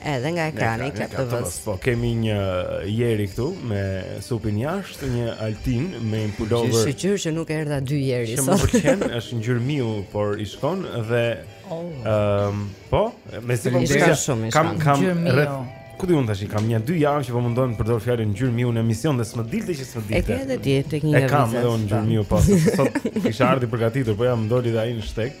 Edhe nga ekrani i Club TV-s. Po kemi një Jeri këtu me supin jashtë, një Altin me një pullover. Është shyqyr që nuk erdha dy Jeri sot. Shumë më pëlqen, është ngjyrë miu, por i shkon dhe oh. ëm oh. um, po, me si po bëj. Kam kam rreth diku tash i kam një dy javë që po mundohem të përdor fjalën ngjyrë miu në emision dhe s'më dilte që s'më dilte. E ke edhe ti tek një vizë. E kam edhe unë ngjyrë miu pas. Sot kisha ardhi përgatitur, po jam më doli dhe ai në shtek.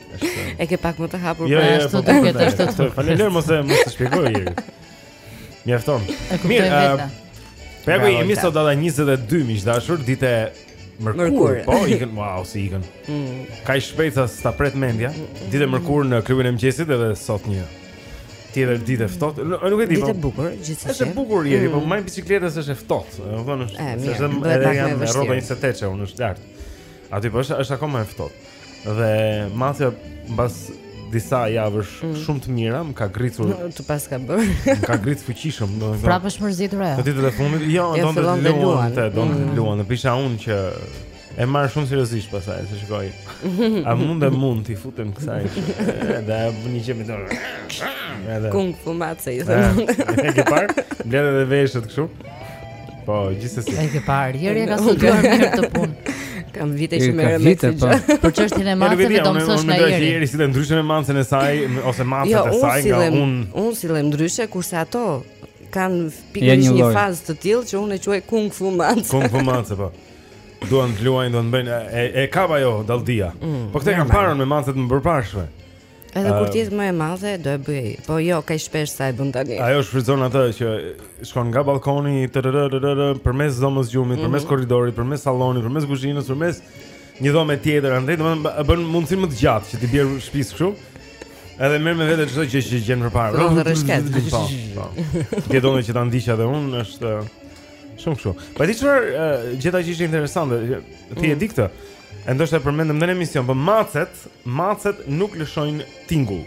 E ke pak më të hapur jo, pra jo, ashtu po, po, duket po, ashtu. Po, Faleminderit mos e mos e shpjegoj ieri. Mjafton. Mirë, uh, pra ku jemi sot data 22 miq të dashur, ditë Mërkur, po ikën, wow, si ikën. Mm. Ka i shpejtë sa ta pret mendja. Ditë mërkur në klubin e mëngjesit edhe sot një tjetër ditë e ftohtë. Nuk e di. Ditë e bukur, gjithsesi. Është e bukur Jeri, po mm. me biçikletë është e ftohtë. Domethënë është, është edhe janë me rroba 20 teçe, unë është lart. Aty po është është akoma e ftohtë. Dhe macja mbas disa javësh mm. shumë të mira, më ka gërricur. Në, të pas ka bër. më ka gërricur fuqishëm, domethënë. Prapë është mërzitur ajo. Ditët e fundit, jo, ja, donte të luante, donte të mm. luante. Në pisha unë që e marr shumë seriozisht pastaj, se shikoj. A mund të mund t'i futem kësaj? Da bëni që më dorë. Kung fu mace, i them. E ke parë? Mbledh edhe veshët kështu. Po, gjithsesi. E ke parë, Jeri e ka studiuar mirë këtë punë. Kam vite që merrem me këtë. Po. Për çështjen e maceve do mësosh nga Jeri. Unë Jeri sillet ndryshe me macen e saj ose macen jo, e saj nga unë. Unë sillem ndryshe kurse ato kanë pikërisht një fazë të tillë që unë e quaj kung fu mace. Kung fu mace po. Duan të luajnë, duan të bëjnë e e kap ajo dalldia. Mm, po këtë kam parë me macet e mëparshme. Edhe kur të jetë më e madhe do e bëjë, po jo kaq shpesh sa e bën tani. Ajo shfrytëzon atë që shkon nga balkoni përmes dhomës gjumit, mhm. përmes korridorit, përmes sallonit, përmes kuzhinës, përmes një dhome tjetër, andaj domethënë bën mundësinë më të gjatë që t'i bjerë shtëpisë kështu. Edhe merr me vete çdo gjë që gjen përpara. Do të rrëshket. Po. po. Ti do që ta ndiqja dhe unë është shumë kështu. Po di çfarë gjeta që ishte interesante, ti e di këtë? E ndoshta e përmendëm në emision, po macet, macet nuk lëshojnë tingull.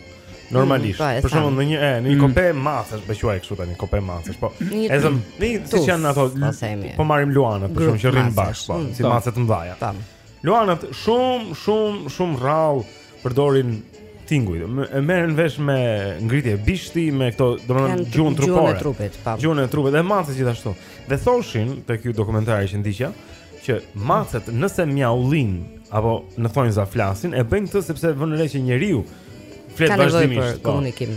Normalisht. Mm, po, për shembull, në një e, në një mm. kope macesh, ta quaj kështu tani, kope macesh, po. E zëm, siç janë ato? Po, po marrim luanët, për shembull, që rrin bashkë, po, mm, si po. macet të mëdha. Tam. Luanët shumë, shumë, shumë rrallë përdorin tinguj. E merren vesh me ngritje bishti, me këto, domethënë gjuhën trupore. Gjuhën e trupit, po. Gjuhën e trupit dhe macet gjithashtu. Dhe thoshin te ky dokumentar që ndiqja që macet nëse mjaullin apo në thonjëza flasin, e bëjnë këtë sepse vënë re që njeriu flet vazhdimisht për komunikim.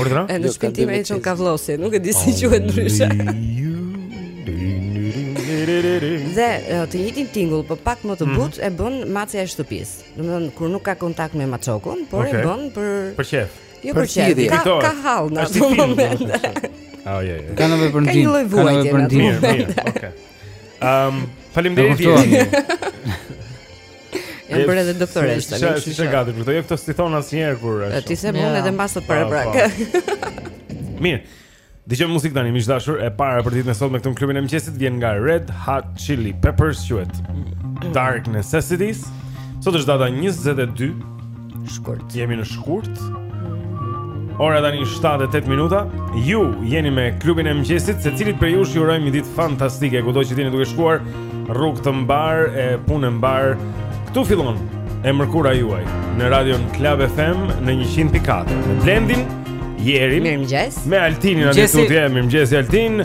Urdhra? Në shpinë time e thon kavllosi, nuk e di si quhet ndryshe. Dhe të njëjtin tingull, po pak më të mhm. butë e bën macja e shtëpisë. Domethënë kur nuk ka kontakt me maçokun, por e bën për për qejf. Jo për qejf, ka ka hall në atë moment. Ah, ja, ja. Ka një përndim. Ka një lloj vuajtje në atë moment. Okej. Ehm, faleminderit. Jam bërë edhe doktoreshë tani. S'është gati, por jo këto s'ta thon asnjëherë kur është. Ti se mund edhe mbasat para brak. Mirë. Dëgjojmë muzikë tani miq të dashur, e para për ditën e sotme këtu në klubin e mëngjesit vjen nga Red Hot Chili Peppers quhet Dark Necessities. Sot është data 22 shkurt. Jemi në shkurt. Ora tani 7:08 minuta. Ju jeni me klubin e mëngjesit, secilit prej jush ju urojmë një ditë fantastike kudo që të jeni duke shkuar, rrugë të mbarë e punë të mbarë. Këtu fillon e mërkura juaj në radion Club FM në 100.4. Blendin, Jerin, me Altinin në studio, mirëmëngjes Altin.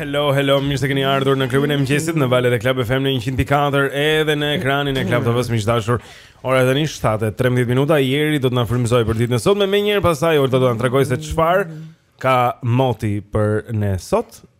Hello, hello, mirë se keni ardhur në klubin e mëngjesit në valët e Club FM në 100.4 edhe në ekranin e Club TV-së miq të dashur. Ora tani 7:13 minuta. Jeri do të na frymëzojë për ditën e sotme. Menjëherë pastaj Olta do të na tregojë se çfarë ka moti për ne sot.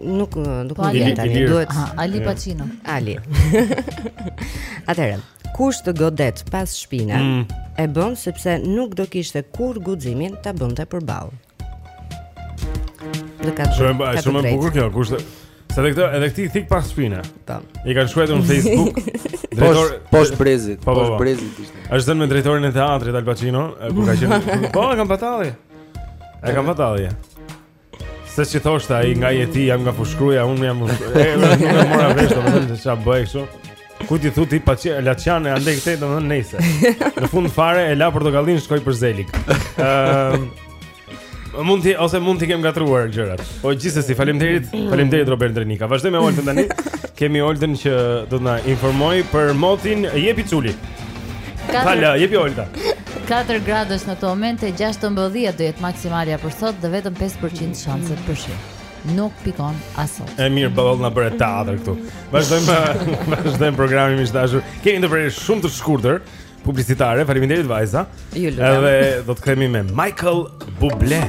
Nuk nuk po, më vjen tani, duhet Ali Pacino. Ali. Atëherë, kush të godet pas shpine e bën sepse nuk do kishte kurrë guximin ta bënte përballë. Shumë e bukur, shumë e bukur kjo, kush të. Se dhe këto, edhe këtij thikë pas shpine. I kanë shkruajtur në Facebook drejtor... Poshtë brezit po, po, po. Poshtë brezit. Ishte, është zënë me drejtorin e teatrit Ali Pacino. Kur ka qenë Po, e kam patali E kam patali Se ç'i thoshte ai nga je ti jam nga Fushë-Kruja. Unë jam nga Fushë-Kruja. E, unë nuk e mora vesh domethënë ça bëhet kështu Ku ti thuti pa që laçiane andej këtej domethënë nejse Në fund fare e la Portokallinë shkoi për Zelig um, mund t'i, ose mund t'i kem ngatërruar gjërat Po gjithsesi faleminderit, faleminderit Robert Ndrenika. Vazhdojmë me Olten tani Kemi Olten që do të na informojë për motin Jepi Culi. Hala, jepi Olta Katër gradë është në këtë moment e 16 do jetë maksimalja për sot dhe vetëm 5% shanset për shi. Nuk pikon as sot. E mirë, boll na bëre teatër këtu. Vazhdojmë, vazhdojmë programin miq të dashur. Kemi ndërprerje shumë të shkurtër publicitare. Faleminderit vajza. Ju lutem. Edhe do të kthehemi me Michael Bublé.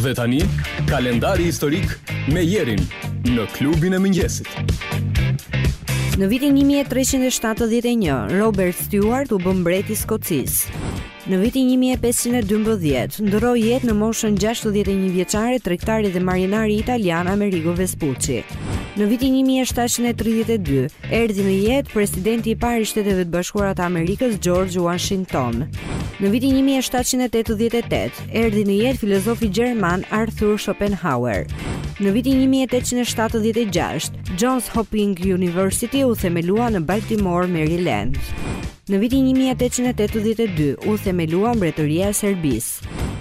Dhe tani, kalendari historik me jerin në klubin e mëngjesit. Në vitin 1371, Robert Stewart u bë mbret i Skocisë. Në vitin 1512, ndërroi jetë në moshën 61 vjeçare tregtari dhe marinari italian Amerigo Vespucci. Në vitin 1732, Erdhi në jetë presidenti i parë i Shteteve të Bashkuara të Amerikës, George Washington. Në vitin 1788, erdhi në jetë filozofi gjerman Arthur Schopenhauer. Në vitin 1876, Johns Hopkins University u themelua në Baltimore, Maryland. Në vitin 1882 u themelua Mbretëria e Serbisë.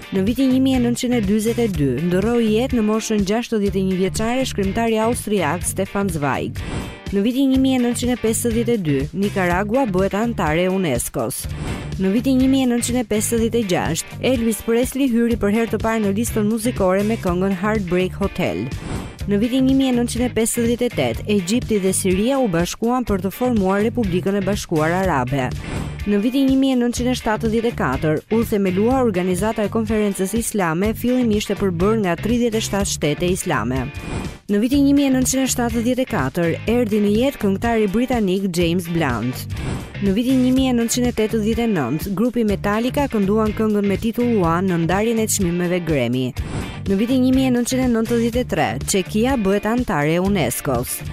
Në vitin 1942 ndërroi jetë në moshën 61 vjeçare shkrimtari austriak Stefan Zweig. Në vitin 1952, Nikaragua bëhet anëtare e UNESCO-s. Në vitin 1956, Elvis Presley hyri për herë të parë në listën muzikore me këngën Heartbreak Hotel. Në vitin 1958, Egjipti dhe Siria u bashkuan për të formuar Republikën e Bashkuar Arabe. Në vitin 1974, u themelua Organizata e Konferencës Islame, fillimisht e përbërë nga 37 shtete islame. Në vitin 1974, erdhi në jetë këngëtari britanik James Blunt. Në vitin 1989, grupi Metallica kënduan këngën me titull One në ndarjen e çmimeve Grammy. Në vitin 1993, Çekia bëhet anëtare e UNESCO-s.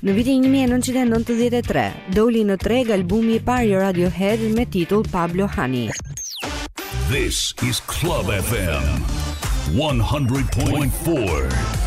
Në vitin 1993, doli në treg albumi i parë i Radiohead me titull Pablo Honey. This is Club FM 100.4.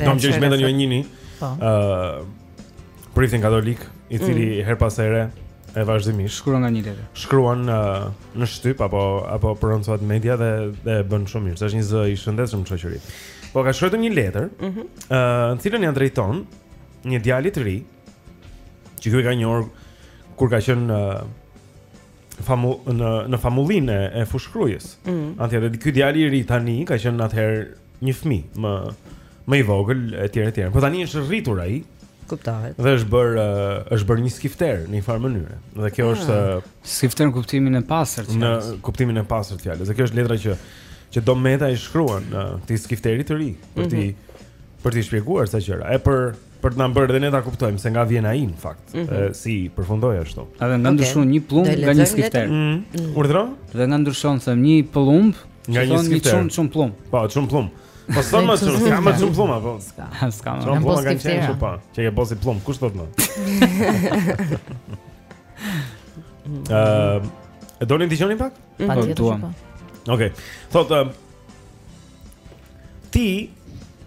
Dom Gjergj Metën ju e njihni po. Ëh Priftin katolik I cili mm. herë pas here e vazhdimisht Shkruan nga një letër Shkruan uh, në shtyp Apo, apo prononcohet në media dhe, dhe e bën shumë mirë Se është një zë i shëndetshëm në shoqëri Po ka shkruar një letër mm -hmm. uh, Në të cilën ia drejton Një djalit ri Që ky e ka njohur Kur ka qenë uh, famu, në në famullinë e, e Fushë-Krujës. Mm. Atje dhe ky djali i ri tani ka qenë atëherë një fëmijë më më i vogël etj etj. Po tani është rritur ai. Kuptohet. Dhe është bërë është bërë një skifter në një farë mënyre. Dhe kjo ah. është skifter në kuptimin e pastër të fjalës. Në kuptimin e pastër të fjalës. Dhe kjo është letra që që Dom Meta i shkruan këtij skifteri të ri për t'i mm -hmm. për t'i shpjeguar ca gjëra. E për Për të na bërë dhe ne ta kuptojmë se nga vjen ai në fakt, mm -hmm. e, si përfundoi ashtu. A dhe nga okay. ndryshon një pëllumb nga një skifter. Mm -hmm. Urdhro? Dhe nga ndryshon them një pëllumb nga një skifter. Çun çun pëllumb. Po, çun pëllumb. Po s'ka më çun, s'ka më çun pëllumb apo? S'ka. S'ka më. Çun pëllumb kanë qenë çu pa. Ç'e ke bo si pëllumb, kush thotë më? Ëh, e doni të dëgjoni pak? Mhm. Patjetër. Po, Okej. Thotë Ti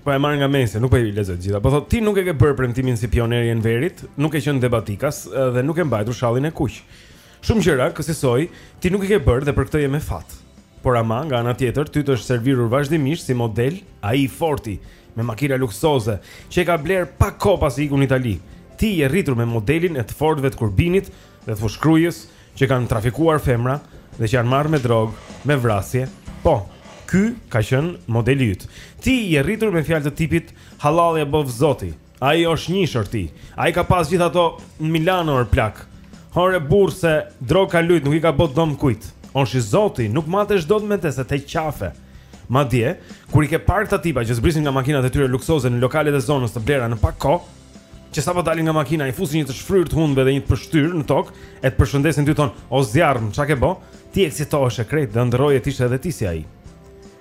Po e marr nga mesi, nuk po i lexoj të gjitha. Po thotë ti nuk e ke bërë premtimin si pioner i Enverit, nuk ke qenë debatikas dhe nuk ke mbajtur shallin e kuq. Shumë gjëra kësisoj ti nuk i ke bërë dhe për këtë je me fat. Por ama nga ana tjetër ty të është servirur vazhdimisht si model ai i forti me makina luksoze që e ka blerë pak kohë pasi iku në Itali. Ti je rritur me modelin e të fortëve të Kurbinit dhe të Fushkrujës, që kanë trafikuar femra dhe që janë marrë me drogë, me vrasje. Po, ky ka qenë modeli yt. Ti je rritur me fjalë të tipit hallall ia boftë zoti. Ai osht njësh or ti. Ai ka pas gjithë ato në Milano or plak. Hore burrë se drog ka lujt, nuk i ka bo dom kujt. Osht i zoti, nuk matesh dot me të se të heq qafe. Madje, kur i ke parë këta tipa që zbrisnin nga makinat e tyre luksoze në lokalet e zonës të blera në pak kohë, që sapo dalin nga makina i fusin një të shfryrë të hundëve dhe një të pështyrë në tokë, e të përshëndesin ty thonë, "O zjarrm, çka ke bo?" Ti eksitoheshe krejt dhe ëndërroje të ishe edhe ti si ai.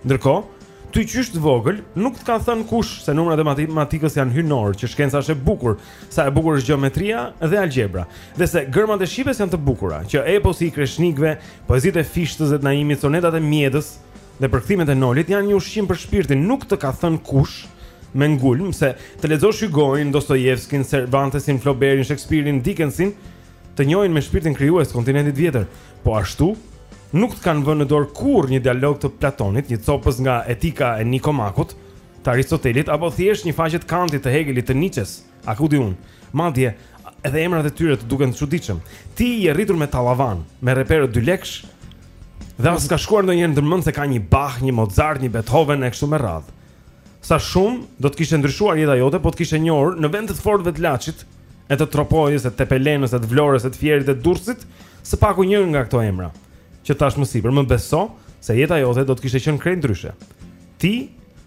Ndërkohë, ty qysh të vogël, nuk të ka thënë kush se numrat e matematikës janë hyjnorë, që shkenca është e bukur, sa e bukur është gjeometria dhe algjebra, dhe se gërmat e shqipes janë të bukura, që eposi i kreshnikëve, poezitë e Fishtës dhe të Naimit, sonetat e Mjedës, Dhe përkthimet e Nolit janë një ushqim për shpirtin, nuk të ka thënë kush me ngulm se të lexosh Hygoin, Dostojevskin, Servantesin, Floberin, Shekspirin, Dikensin, të njohin me shpirtin krijues të kontinentit të vjetër. Po ashtu, nuk të kanë vënë në dorë kurrë një dialog të Platonit, një copëz nga Etika e Nikomakut, të Aristotelit apo thjesht një faqe të Kantit, të Hegelit, të Niçes. A ku di unë? Madje edhe emrat e tyre të duken të çuditshëm. Ti je rritur me tallavan, me reperë dy lekësh. Dhe as të ka shkuar ndonjëherë ndërmend se ka një Bach, një Mozart, një Beethoven e kështu me radhë. Sa shumë do të kishte ndryshuar jeta jote po të kishe njohur në vend të të fortëve të Laçit, e të Tropojës, e të Tepelenës, e të Vlorës, e të Fierit, e të Durrësit, së paku një nga këto emra që thashë më sipër, më beso se jeta jote do të kishte qenë krejt ndryshe. Ti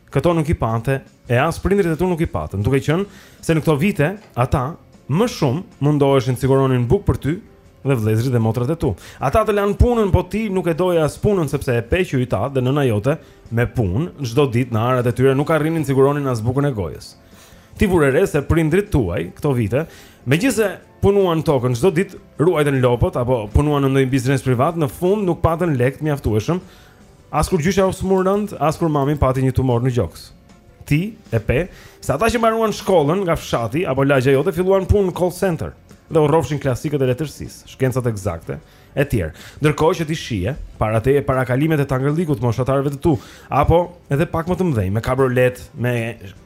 këto nuk i pate e as prindërit e tu nuk i patën, duke qenë se në këto vite ata më shumë mundoheshin të siguronin bukë për ty dhe vëllezërit dhe motrat e tu. Ata të lanë punën, po ti nuk e doje as punën sepse e pe që yt atë dhe nëna jote me punë çdo ditë në arat e tyre nuk arrinin të siguronin as bukën e gojës. Ti vure re se prindërit tuaj këto vite, megjithëse punuan tokën çdo ditë, ruajtën lopët apo punuan në ndonjë biznes privat, në fund nuk patën lekë të mjaftueshëm As kur gjyshja u smur rënd, as kur mami pati një tumor në gjoks. Ti e pe, se ata që mbaruan shkollën nga fshati apo lagja jote filluan punë në call center dhe u rrofshin klasikët e letërsisë, shkencat eksakte etj. Ndërkohë që ti shihje para teje parakalimet e tangërllikut të moshatarëve të tu, apo edhe pak më të mëdhenj, me kabriolet, me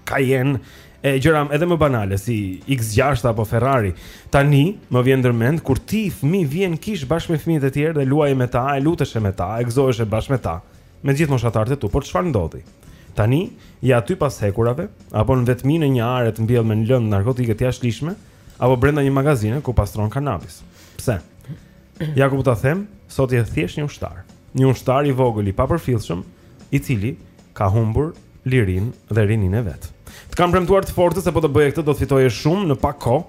kajen e gjëra edhe më banale si X6 apo Ferrari. Tani më vjen ndërmend kur ti fëmijë vije në kishë bashkë me fëmijët e tjerë dhe luaje me ta, e luteshe me ta, e gëzoheshe bashkë me ta, me gjithë moshatarët e tu, por çfarë ndodhi? Tani je aty pas hekurave apo në vetminë e një are të mbjellë me lëndë narkotike të jashtëligjshme apo brenda një magazine ku pastron kanabis. Pse? Ja ku ta them, sot je thjesht një ushtar. Një ushtar i vogël i papërfillshëm, i cili ka humbur lirinë dhe rininë e vet. Të kanë premtuar të fortët se po të bëje këtë do të fitoje shumë në pak kohë.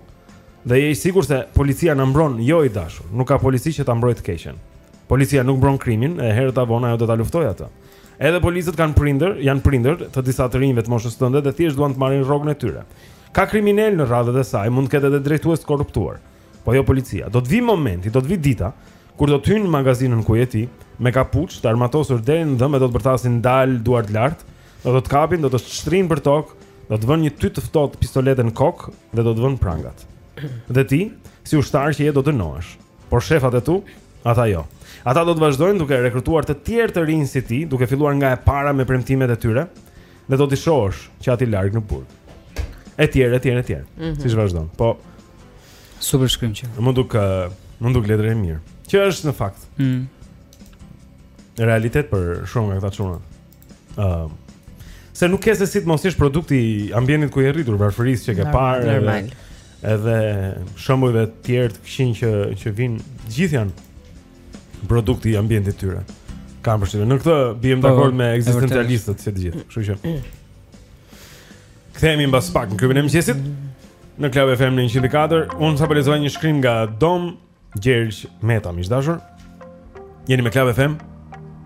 Dhe je i sigurt se policia na mbron, jo i dashur. Nuk ka polici që ta mbrojë të keqen. Policia nuk mbron krimin, e herët apo vonë ajo do ta luftojë atë. Edhe policët kanë prindër, janë prindër të disa të rinjve të moshës tënde dhe thjesht duan të marrin rrogën e tyre. Ka kriminelë në radhët e saj, mund të ketë edhe drejtues të korruptuar. Po jo policia. Do të vijë momenti, do të vijë dita kur do të hyjnë në magazinën ku je ti, me kapuç, të armatosur deri në dhëmbë, do të bërtasin ndal duart lart, do të kapin, do të shtrijnë për tokë, do të vënë një tytë të ftohtë pistolete në kokë dhe do të vënë prangat. Dhe ti, si ushtar që je do dënohesh. Por shefat e tu, ata jo. Ata do të vazhdojnë duke rekrutuar të tjerë të rinj si ti, duke filluar nga e para me premtimet e tyre, dhe do t'i shohësh që aty larg, në burg. Etj, etj, etj. Mm -hmm. Siç vazhdon. Po super shkrim që. Më duk më duk letër e mirë. Që është në fakt. Ëh. Mm. Realitet për shumë nga këta çuna. Ëh. Uh, se nuk ke se si të mos jesh produkti i ambientit ku je rritur, varfërisë që ke parë. Normal. Edhe, edhe shembujve të tjerë të këqij që që vijnë, të gjithë janë produkt i ambientit të tyre. Kam përshtypjen. Në këtë biem po, dakord me ekzistencialistët se të gjithë. Kështu që Kthehemi mbas pak në klubin e mëngjesit në Club FM në 104. Unë sapo lexova një shkrim nga Dom Gjergj Meta, miq të dashur. Jeni me Club FM?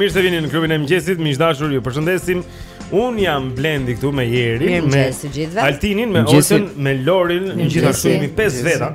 mirë se vini në klubin e mëngjesit, miq të dashur, ju përshëndesim. Unë jam Blendi këtu me Jerin, me Altinin, me Olsen, me Lorin, gjithashtu jemi pesë veta.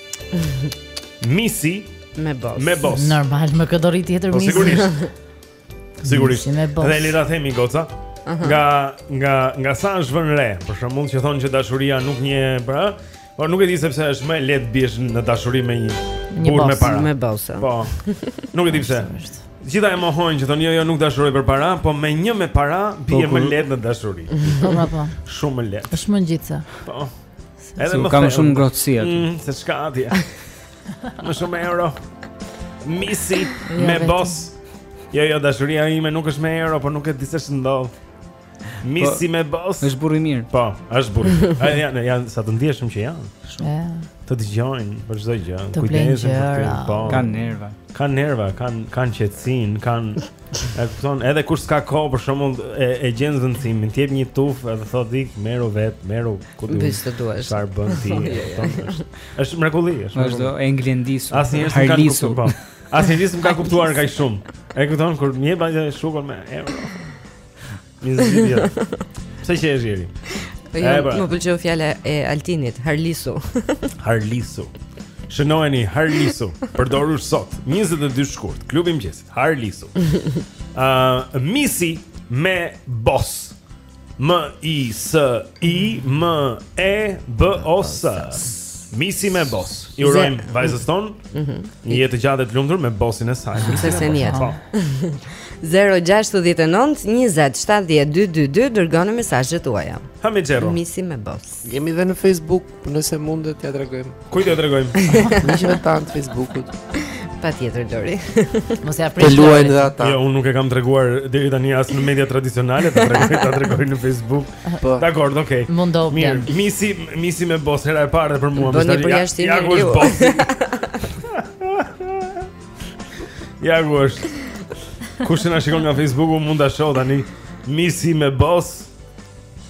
Misi me boss. Me boss. Normal, me këtë rri tjetër po, misi. Sigurisht. Sigurisht. Dhe le ta themi goca. Uh -huh. Nga nga nga sa është vënë re, për shembull mund të thonë që dashuria nuk njeh para, por nuk e di se pse është më lehtë biesh në dashuri me një burrë me para. Me boss. Po. Nuk e di pse. Të gjitha e mohojnë që thonë jo jo nuk dashuroj për para, po me një me para bie po, më lehtë në dashuri. Po, po. Shumë më lehtë. Është më ngjitse. Po. Edhe më ka shumë ngrohtësi aty. Mm, se ç'ka atje. Më shumë euro. Misi me boss. Jo, jo, dashuria ime nuk është me euro, por nuk e di se ç'ndodh. Misi po, me boss. Është burrë i mirë. Po, është burrë. Ai janë janë sa të ndjeshëm që janë. Shumë. Të dëgjojnë për çdo gjë. Kujdesen për ty. Po. Kanë nerva. Kanë nerva, kanë kanë qetësinë, kanë E kupton, edhe kur s'ka kohë për shembull e, e gjen zëvendësimin, të jep një tufë edhe thotë ik merru vetë, merru ku do. Bëj çfarë të duash. Çfarë bën ti? Është është mrekulli, është. Vazhdo, Englendis. Asnjë herë s'ka kuptuar. Po. Asnjë herë s'më ka kuptuar kaq shumë. E kupton kur më jep ajo shukon me euro. Një zgjidhje. Pse qesh? Po jo, pra. më pëlqeu fjala e Altinit, Harlisu. Harlisu. Shënojeni, Harlisu, përdorur sot, 22 shkurt, klubi i mëngjesit, Harlisu. Ëh, uh, misi me boss. M I S I M E B O S. Misi me boss. I urojmë vajzës tonë. Mhm. Një jetë të gjatë dhe të lumtur me bossin e saj. Suksese në jetë. 069 20 70 222 dërgoni mesazhet tuaja. Hami Xhero. Misi me boss. Jemi dhe në Facebook. Po nëse mundet t'ia tregojmë. Kujt t'ia tregojmë? Miqve tanë të Facebookut. Patjetër Lori. Mos ua prish. Të luajnë dhe ata. Jo, unë nuk e kam treguar deri tani as në media tradicionale, ta tregoj, ta tregoj në Facebook. Po. Dakor, okay. Mundo. Mirë, misi, misi me boss hera e parë dhe për mua, më thashë. Ja, ku është boss? Ja ku është. Kush na shikon nga Facebooku mund ta shohë tani. Misi me boss.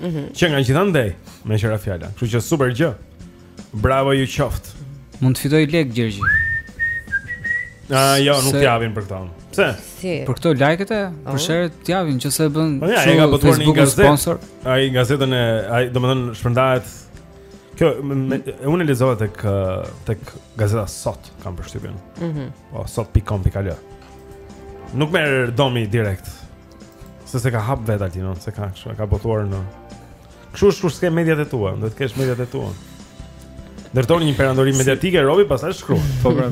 Mhm. Që nga gjithandej, me që ra fjala. Kështu që super gjë. Bravo ju qoftë. Mund të fitojë lekë Gjergji. Ah, jo, nuk Se... të vijnë për këto. Pse? Si? Për këto like-et e, për oh. share-t të vijnë që se bën po, ja, shumë po Facebook sponsor. Ai gazetën e, ai domethënë shpërndahet Kjo me, unë e lexova tek tek gazeta sot kam përshtypjen. Mhm. Mm po sot.com.al. Nuk merr Domi direkt. Se s'e ka hap vetë Altino, s'e ka kështu, ka botuar në. Kështu është kur s'ke mediat e tua, duhet të kesh mediat e tua. Ndërtoni një perandori mediatike si. Robi, pastaj shkruan. Po pra.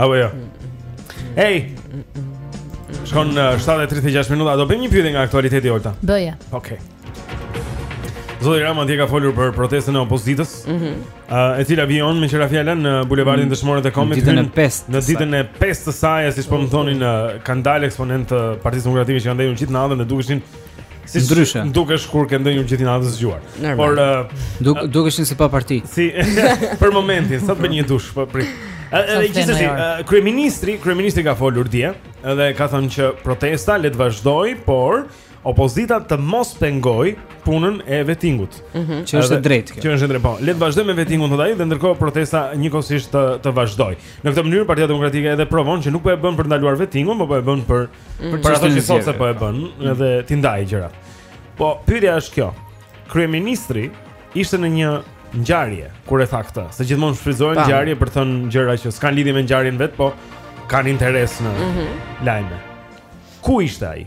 Apo jo. Hey. Shkon uh, 7:36 minuta, do bëjmë një pyetje nga aktualiteti Olta. Bëja. Okej. Okay. Zoti Rama dje ka folur për protestën e opozitës, ëh, mm -hmm. uh, e cila vijon meqë ra fjala në bulevardin mm -hmm. Dëshmorët e Kombit ditën e 5 në ditën e 5 të saj, siç po më thonin, uh, kanë dalë eksponentë të Partisë Demokratike që kanë gdhirë gjithë natën dhe dukeshin si ndryshe. Dukesh kur kanë gdhirë gjithë natën zgjuar. Por uh, duk, dukeshin si pa parti. Si për momentin, sa të bëj një dush, po prit. Edhe gjithsesi, uh, kryeministri, kryeministri ka folur dje, edhe ka thënë që protesta le të vazhdojë, por opozita të mos pengojë punën e vetingut. Mm -hmm. Që është e drejtë kjo. Që është e drejtë. Po, le të vazhdojmë me vetingun thotë ai dhe ndërkohë protesta njëkohësisht të, të vazhdojë. Në këtë mënyrë Partia Demokratike edhe provon që nuk po e bën për ndaluar vetingun, por po e bën për mm -hmm. për, për ato që thotë se po e bën, mm -hmm. edhe t'i ndajë gjërat. Po, pyetja është kjo. Kryeministri ishte në një ngjarje kur e tha këtë, se gjithmonë shfrytëzohen ngjarje për të thënë gjëra që s'kanë lidhje me ngjarjen vetë, po kanë interes në mm -hmm. lajme. Ku ishte ai?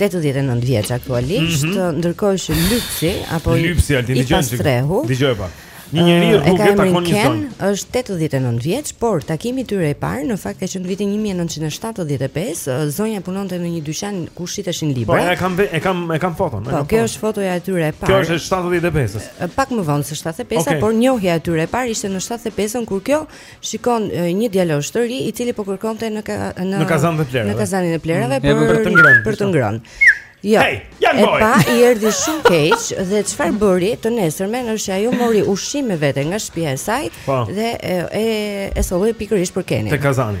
89 e nëntë vjeç aktualisht, mm -hmm. ndërkohë që lypsi apo lypsi ai i pastrehu. Dëgjo pak. Një njeri uh, rrugë e takon një zonjë. Është 89 vjeç, por takimi i tyre i parë në fakt ka qenë në vitin 1975, uh, zonja punonte në një dyqan ku shiteshin libra. Po e kam e kam e kam foton, Po kjo është fotoja e tyre e parë. Kjo është 75-s. Uh, pak më vonë se 75-a, okay. por njohja e tyre e parë ishte në 75-ën kur kjo shikon një djalosh të ri i cili po kërkonte në ka, në, në kazanin e plehrave. Në kazanin e plehrave mm, për, për të ngrënë. Për të ngrënë. Jo. Hey, e pa i erdhi shumë keq dhe çfarë bëri të nesërmen është që ajo mori ushqim me vete nga shtëpia e saj pa. Po. dhe e e, e solli pikërisht për Kenin. Te kazani.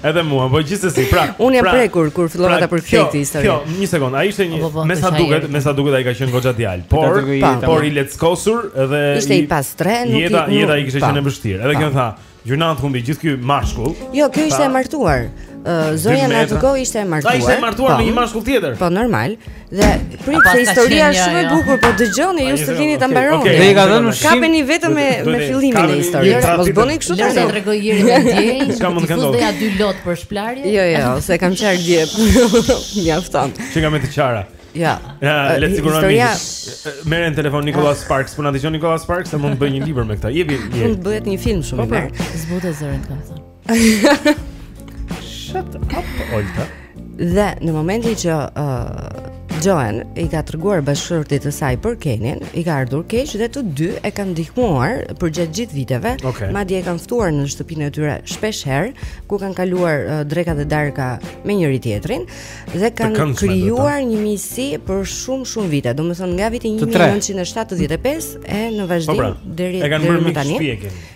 Edhe mua, po gjithsesi, pra. Unë jam pra, prekur kur fillova pra, ta përkthej këtë histori. Jo, një sekondë, ai ishte një, po, po, po, me sa duket, me sa duket ai ka qenë goxha djalë, por por i leckosur dhe ishte i pastrehë, nuk i jeta, jeta i kishte qenë e vështirë. Edhe kjo tha, gjynah humbi gjithë ky mashkull. Jo, kjo ishte e martuar. Zonja në atë kohë ishte e martuar. Ajo ishte e martuar me një mashkull tjetër. Po normal. Dhe prit se historia është shumë e bukur, po dëgjoni ju të lini ta mbaroj. Okej, i ka dhënë ushqim. Kapeni vetëm me me fillimin e historisë. Mos bëni kështu tani. Sa tregoj ieri me djej. Çka mund të ndodhë? Ja dy lot për shpëlarje. Jo, jo, se kam qarë dje. Mjafton. Ti nga me të qara. Ja. Ja, le të sigurojmë. Historia merre në telefon Nikolas Sparks, po na dëgjon Nikolas Sparks, se mund të bëjë një libër me këtë. Jepi. Mund të bëhet një film shumë i po, po. mirë. Zbute zërin këtu. Shut up, Olta. Dhe në momentin që uh, Joan i ka treguar bashkëshortit të saj për Kenin, i ka ardhur keq dhe të dy e kanë ndihmuar përgjatë gjithë viteve. Okay. Madje e kanë ftuar në shtëpinë e tyre shpesh herë, ku kanë kaluar uh, dreka dhe darka me njëri tjetrin dhe kanë kan krijuar një miqësi për shumë shumë vite, domethënë nga viti 1975 e në vazhdim po pra, deri deri më tani.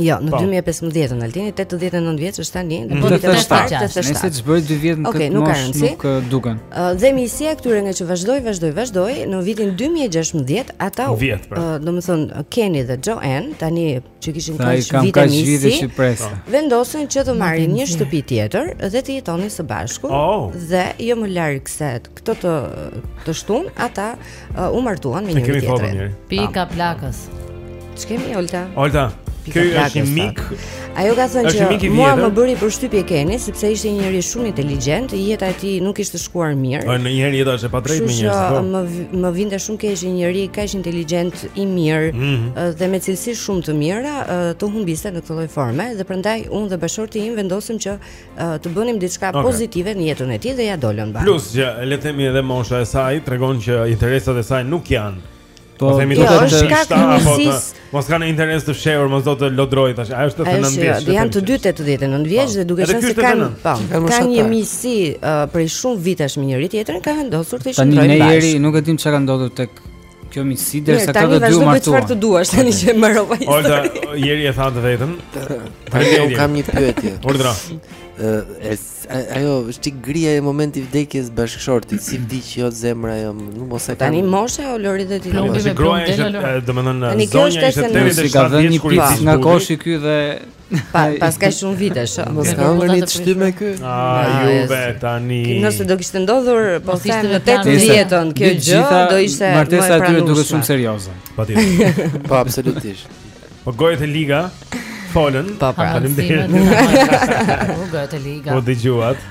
Jo, në 2015-ën Altini 89 vjeç është tani, në 2014 është. Nëse të bëj 2 vjet më këtë nuk është nuk duken. Dhe miqësia e këtyre nga që vazhdoi, vazhdoi, vazhdoi në vitin 2016 ata pra. domethënë Kenny dhe Joanne tani që kishin kaq vite miqësi. Po. Vendosën që të marrin një shtëpi tjetër dhe të jetonin së bashku oh. dhe jo më larg se këto të të shtun ata uh, u martuan me njëri-tjetrin. Pika plakës. Ç'kemi Olta? Olta. Kjo është një mik. Ajo ka thënë që mua më bëri përshtypje Keni sepse ishte një njeri shumë inteligjent, jeta e tij nuk ishte shkuar mirë. Po ndonjëherë jeta është e padrejtë me njerëz. Po më më vinte shumë keq një njeri kaq inteligjent i mirë mm -hmm. dhe me cilësi shumë të mira të humbiste në këtë lloj forme dhe prandaj unë dhe bashkëshorti im vendosëm që të bënim diçka okay. pozitive në jetën e tij dhe ia dolën mbanë. Plus që le të themi edhe mosha e saj tregon që interesat e saj nuk janë Po themi jo, të thotë shkak i miqësisë. Mos kanë interes të fshehur, mos do të lodroj tash. Ajo është 89 vjeç. Është janë të dy 89 vjeç dhe duke qenë se kanë po, kanë një miqësi prej shumë vitesh me njëri-tjetrin, kanë vendosur të qëndrojnë bashkë. Tani njeri nuk e dim çka ka ndodhur tek Kjo miqësi derisa këta të dy u martuan. Çfarë të duash tani që e mbarova historinë? Olta, njeri e tha të vetën. Tani unë kam një pyetje. Urdhëro. Ë, ajo është tik grija e momenti i vdekjes bashkëshortit, si vdiq, jo zemra jo, nuk mos e ka. Tani mosha o Lori dhe ti do të bëjë. Domethënë zonja ishte 87 vjeç kur i dish nga koshi ky dhe Pa, pas kaq shumë vite shë Mos ka më një të shtyme ky A, juve tani Nëse do kishte ndodhur Po ishte në tetëdhjetën Kjo gjë do ishte më e pranushme Martesa e tyre duket shumë serioze Patjetër Po, absolutisht Po gojët e liga Folën Po, po Faleminderit Gojët e liga Po dëgjuat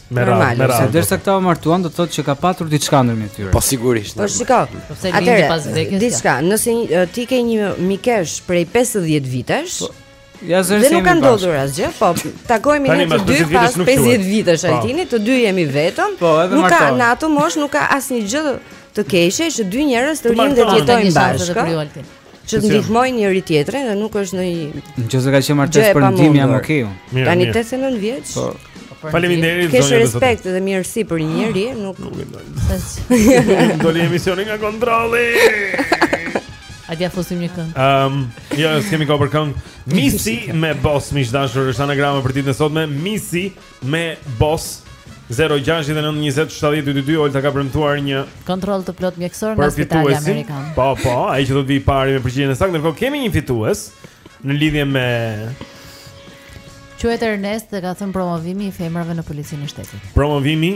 Me radhë, me radhë. Derisa këta u martuan, do të thotë që ka patur diçka ndërmjet tyre. Po sigurisht. Po shiko. Atëherë, diçka, nëse ti ke një mikeshë prej 50 vitesh, po, E zëmë dhe nuk ka ndodhur asgjë, po takohemi ne të dy pas 50 vitesh po. Altini, të dy jemi vetëm. Po, nuk ka në atë moshë nuk ka asnjë gjë të keqe që dy njerëz të rrinë dhe të jetojnë bashkë. që të ndihmojnë njëri-tjetrin dhe nuk është ndonjë Nëse ka qenë martesë për ndihmë jam okay unë. Tani 89 vjeç. Po. po faleminderit zonja. Kesh respekt dhe mirësi për një njeri, ah, nuk nuk mendoj. Doli emisioni nga kontrolli. A t'ia fusim një këngë. Ehm, um, jo, s'kemi kohë për këngë. Misi me bos miq të dashur, është anagrama për ditën e sotme. Misi me bos 0692070222 Olta ka premtuar një kontroll të plotë mjekësor nga Spitali Amerikan. Po, po, ai që do të vijë i pari me përgjigjen e saktë, ndërkohë kemi një fitues në lidhje me Quhet Ernest dhe ka thënë promovimi i femrave në policinë e shtetit. Promovimi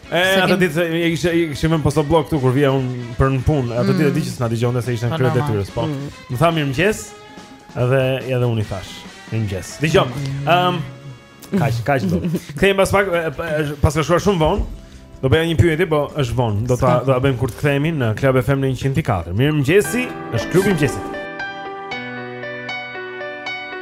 E, atë ditë e kishe i kishe vënë postobllok këtu kur vija un për në punë. Atë ditë e di që s'na dëgjonte se ishte në po, krye detyrës, po. Mm. Më tha mirëmëngjes. Edhe edhe un i thash mirëmëngjes. Dëgjon. Mm. Ëm kaq kaq do. Kthehemi pas pak pas ka shkuar shumë vonë. Do bëja një pyetje, po është vonë. Do ta do ta bëjmë kur të kthehemi në Club FM në 104. Mirëmëngjesi, është klubi i mëngjesit.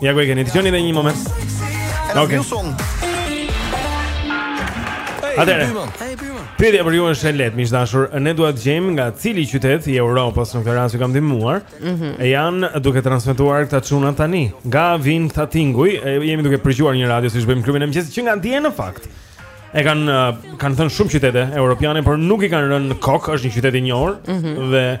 Ja ku e keni, të gjoni dhe një moment Ok Atere Pyetja për ju është e lehtë, miq të dashur. Ne duhet të gjejmë nga cili qytet i Europës në këtë rast ju kam ndihmuar. Mm -hmm. Janë duke transmetuar këta çunat tani. Nga vin këta tinguj, e, jemi duke përgjuar një radio siç bëjmë klubin e mëngjesit që nga dje në fakt. E kanë kanë thënë shumë qytete europiane, por nuk i kanë rënë në kokë, është një qytet i njohur mm -hmm. dhe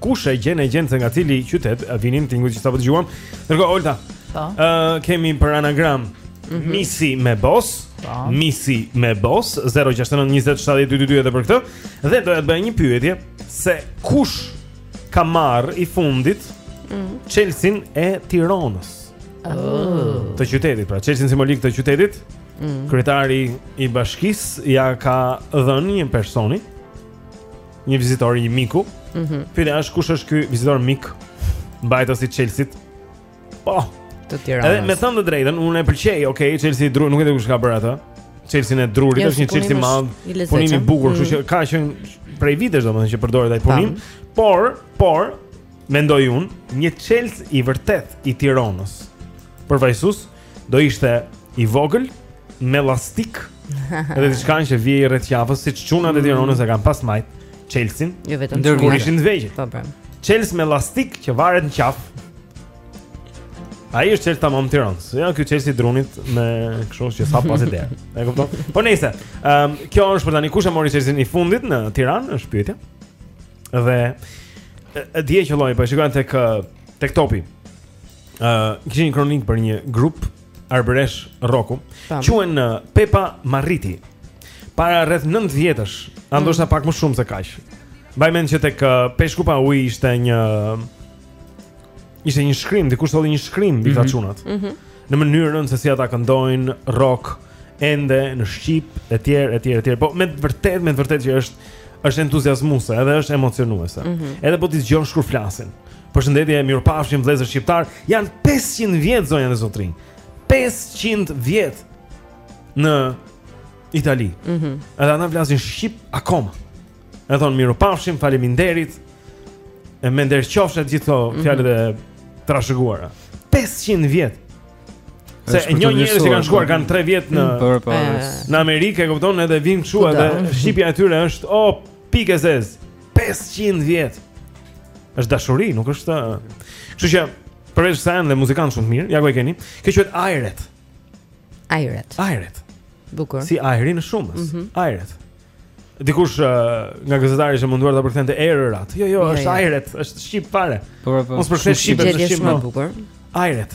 Kush e gjen e gjen se nga cili qytet vinin tingujt që sapo dëgjuam. ndërkohë Olta. Po. Ë uh, kemi për anagram mm -hmm. Misi me Boss. Po. Misi me Boss 069 20 70 222 edhe për këtë. Dhe doja të bëja një pyetje se kush ka marrë i fundit mm -hmm. çelësin e Tironës. Oh. Të qytetit, pra çelësin simbolik të qytetit. Mm -hmm. Kryetari i bashkisë ja ka dhënë një personi. një vizitor një miku. Mhm. Mm Pyetja është kush është ky vizitor mik? Mbajtës i çelësit. Po. Të Tiranës. Edhe me thënë të drejtën, unë e pëlqej, okay, çelësi dru, nuk e di kush ka bërë atë. çelësin e drurit jo, është një çelës i madh, punim i bukur, kështu mm. që ka qenë prej vitesh domethënë që përdoret ai punim. Por, por mendoj unë, një çelës i vërtet i Tiranës. Për Vajsus, do ishte i vogël me lastik edhe diçka që vihej rreth qafës siç çunat e Tironës mm. e kanë pas majt çelësin jo vetëm ndër kur ishin të vegjël po po çelës me lastik që varet në qafë Ai është çelës tamom Tirans. Jo ky çelësi drunit me kështu që sa pas ide. E kupton? Po nejse. Ehm, um, kjo është për tani kush e mori çelësin i fundit në Tiranë, është pyetja. Dhe e di që lloj, po shikojnë tek tek topi. ë uh, kishte një kronikë për një grup arbëresh rroku. Quhen uh, Pepa Marriti. Para rreth 9 vjetësh, mm. ndoshta pak më shumë se kaq. Mbaj mend që tek uh, peshku pa ujë ishte një ishte një shkrim, dikush solli një shkrim mbi mm -hmm. këta çunat. Mm -hmm. Në mënyrën se si ata këndojnë rock ende në shqip etj etj etj. Po me vërtet, me vërtet që është është entuziazmuese, edhe është emocionuese. Mm -hmm. Edhe po t'i dëgjosh kur flasin. Përshëndetje, mirupafshim vëllezër shqiptarë. Janë 500 vjet zonja dhe zotërinj. 500 vjet në Itali. Ëh. Mm -hmm. Edhe ata flasin shqip akoma. E thonë mirupafshim, faleminderit. Me nder qofsh e të gjithë këto mhm. fjalët e trashëguara. 500 vjet. Se njoh njerëz që kanë shkuar kanë 3 vjet në mm, po, në Amerikë, e kupton, edhe vijnë këtu edhe shqipja e tyre është o pikë e zezë. 500 vjet. Është dashuri, nuk është. Kështu që përveçse janë dhe muzikantë shumë të mirë, ja ku e keni. Kjo quhet Ajret. Ajret. Ajret. Bukur. Si ajri në shumës. Mm -hmm. Ajret. Dikush uh, nga gazetarët qe munduar ta përkthente erërat. Jo, jo, jo është jo. ajret, është shqip fare. Po, po. po. Mos përkthe shqipen, është shqip më bukur. Ajret.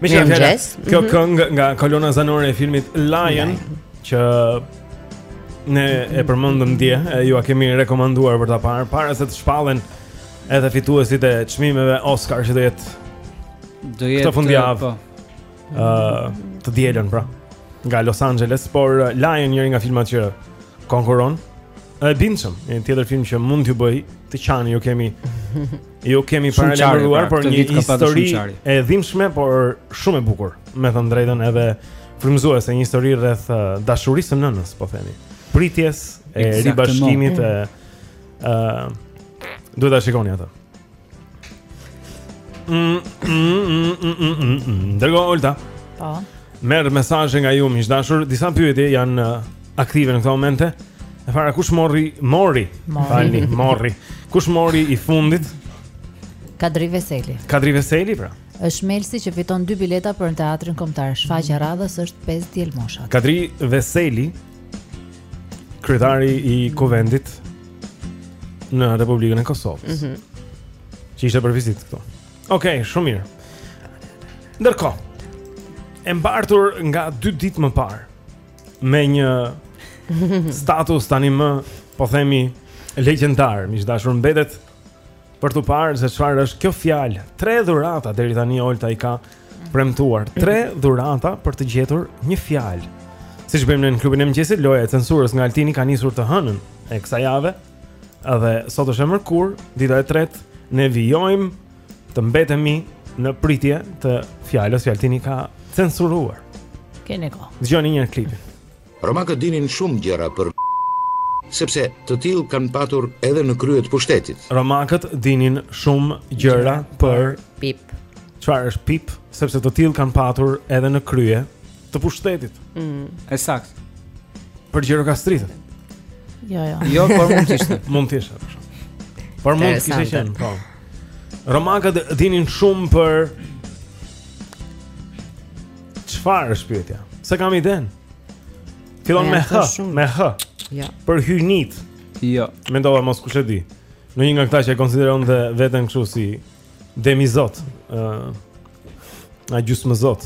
Me që atëherë, kjo mhm. këngë nga kolona zanore e filmit Lion, që ne e përmendëm dje, jua kemi rekomanduar për ta parë, para se të shpallen edhe fituesit e çmimeve Oscar që do jetë këtë fundjavë po. uh, të dielën pra nga Los Angeles, por uh, Lion njëri nga filmat që konkuron bindshëm, një tjetër film që mund t'ju bëjë të qani, ju kemi Ju kemi paralajmëruar pra, por një histori e dhimbshme, por shumë e bukur, me thënë të drejtën edhe frymëzuese, një histori rreth uh, dashurisë së nënës, po themi. Pritjes e ribashkimit e ë uh, duhet ta shikoni atë. Mm, mm, mm, Dërgo Olta. Po. Merr mesazhe nga ju miq të dashur, disa pyetje janë uh, aktive në këto momente. E para kush mori, mori, falni, mori. Kush mori i fundit? Kadri Veseli. Kadri Veseli pra. Është Melsi që fiton dy bileta për në teatrin kombëtar. Shfaqja e radhës është 5 djelmosha. Kadri Veseli, kryetari i Kuvendit në Republikën e Kosovës. Mhm. Mm që ishte për vizitë këtu. Okej, okay, shumë mirë. Ndërkohë, e mbartur nga 2 ditë më parë. me një status tanimë, po themi, legjendar, miq të dashur, mbetet për t'u parë se çfarë është kjo fjalë. Tre dhurata deri tani Olta i ka premtuar. Tre dhurata për të gjetur një fjalë. Siç bëjmë në klubin e mëngjesit, loja e censurës nga Altini ka nisur të hënën e kësaj jave. Edhe sot është e mërkurë, dita e tretë, ne vijojmë Të mbetemi në pritje të fjalës që Altini ka censuruar. Keni kohë. Dgjoni një klip. Romakët dinin shumë gjëra për sepse të tillë kanë patur edhe në krye të pushtetit. Romakët dinin shumë gjëra për pip. Çfarë është pip? Sepse të tillë kanë patur edhe në krye të pushtetit. Mm. E saktë. Për gjirokastritët. Jo, jo. Jo, por mund të ishte. Mund të ishte. Por mund të ishte, po. Romakët dinin shumë për Çfarë është pyetja? S'e kam idenë? Fillon me h, me h. Jo. Për hyjnitë. Jo. Mendova mos kush e di. Ndonjë nga këta që e konsideronte veten kështu si demi zot, ë uh, a gjysmë zot.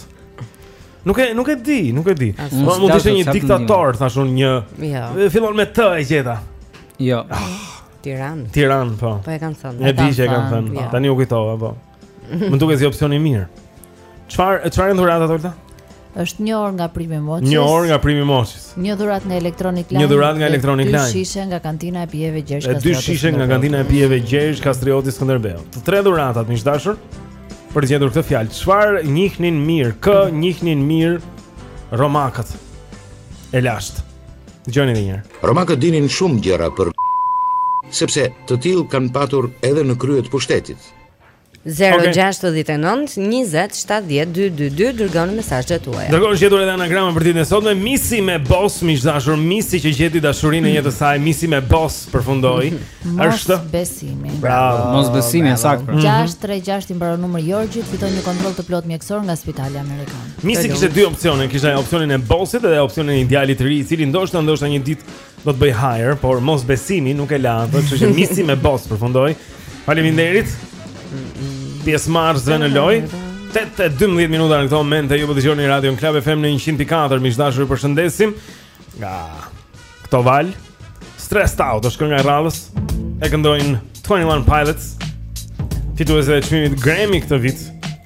Nuk e nuk e di, nuk e di. Po mund të ishte një diktator, thashë unë një. Jo. Fillon me t e gjeta. Jo. Ah. Tiranët. Tiranët, po. Po e kanë thënë. E di që e kanë thënë. Ja. Tani u kujtova, po. Më duket si opsion i mirë. Çfarë çfarë janë dhuratat Olta? Është një orë nga Prime Moçis. Një orë nga Prime Moçis. Një dhuratë nga Electronic Line. Një dhuratë nga Electronic Line. Dy shishe nga kantina e pijeve Gjergj Kastrioti. Dy shishe nga kantina e pijeve Gjergj Kastrioti Skënderbeu. Të tre dhuratat miq të dashur. Për të gjetur këtë fjalë, çfarë njihnin mirë? Kë njihnin mirë romakët e lashtë. Dëgjojeni edhe një herë. Romakët dinin shumë gjëra për sepse të tillë kanë patur edhe në krye të pushtetit. 0-6-19-27-12-22 Dërgoni mesazhet tuaja Ndërkohë u gjet edhe anagrama për ditën e sotme Misi me boss miq të dashur Misi që gjeti dashurinë e jetës së saj Misi me boss përfundoi Mosbesimi Bravo Mosbesimi, e saktë 6-3-6 i mbaron numri Jorgjit Fiton një kontrol të plot mjekësor nga spitali Amerikan Misi kishte dy opsione, kishte opsionin e bossit dhe opsionin e një djalit të ri, i cili ndoshta ndoshta një ditë do të bëjë hajër, por mosbesimi nuk e la, do të thotë që misi me boss përfundoi. Faleminderit pjesëmarrësve në lojë 8 e 12 minuta në këto momente ju po dëgjoni radion Club FM në 104 miq të dashur përshëndesim Nga këto valë Stressed out është kënga e radhës E këndojnë 21 Pilots Fitues të çmimit Grammy këtë vit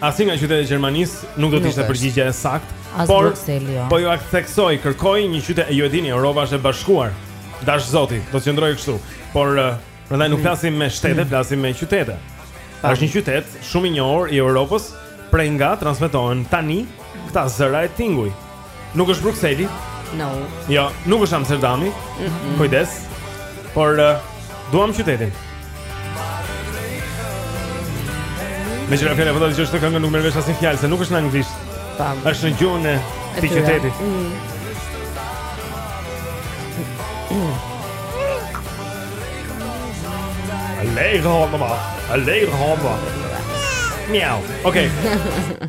Asnjë nga qytetet e Gjermanisë nuk do të ishte përgjigja e saktë. Por Brukseli, jo. po jua theksoj, kërkoj një qytet e ju e dini, Europa është e bashkuar. Dash Zoti, do të qëndrojë kështu. Por eh, prandaj nuk mm. flasim me shtete, mm. flasim me qytete. Është një qytet shumë i njohur i Europës, prej nga transmetohen tani këta zëra e tinguj. Nuk është Brukseli. Jo. Jo, nuk është Amsterdami. Mm -mm. Kujdes. Por uh, duam qytetin. Meqë ra fjala e vërtetë që është te kënga nuk merr vesh asnjë fjalë Se nuk është në anglisht Tam. është në gjuhën e atij qytetit mm. Alej rëhova Alej rëhova Mjaft, okej okay.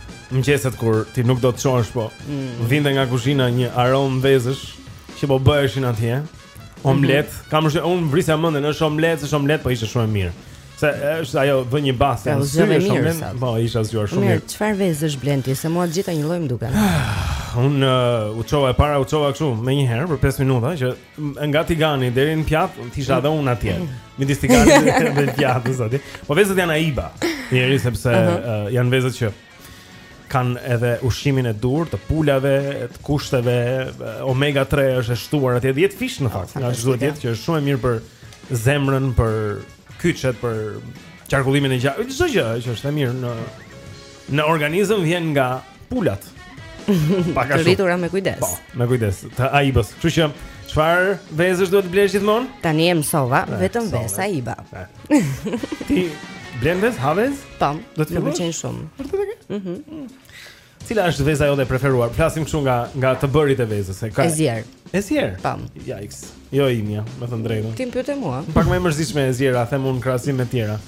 mëngjeset kur ti nuk do të çohesh po mm. vinte nga kuzhina një aromë vezësh që po bëheshin atje. Omlet, mm -hmm. kam ndenjur unë vrisja mendjen, është omlet, është omlet, po ishte shumë e mirë. Se është ajo vë një bast në sy, është omlet. Po isha zgjuar shumë mirë. Çfarë vezësh blente, se mua të gjitha njëlloj më duken. Ah, unë uh, u çova e para u çova kështu menjëherë për 5 minuta që Nga Tigani deri në pjatë, t'isha edhe unë atje. Midis tiganit dhe pjatës, zoti. Po vezët janë Aiba. Njëri sepse uh -huh. uh, janë vezët që kanë edhe ushqimin e duhur të pulave, të kushteve, omega 3 është e shtuar atje 10 fish në fakt. Nga ç'duhet që është shumë e mirë për zemrën, për kyçet, për qarkullimin e gjakut. Çdo gjë që është e mirë në Në organizëm vjen nga pulat. Pak ashtu. Të rritura me kujdes. Po, me kujdes. Të aibës. Kështu që çfarë vezësh duhet të blesh gjithmonë? Tani e mësova, eh, vetëm vezë Aiba. Eh. Ti blen vezë, ha vezë? Po, do të më pëlqejnë shumë. Vërtet e ke? Mhm. Mm. Cila është veza jote e preferuar? Flasim këtu nga nga të bërit e vezës, se ka. E zier. E zier. Pam. Yikes. Jo imja, me thën të drejtën. Ti më pyete mua. Pak më e mërzitshme e ziera, them në krahasim me të tjerat.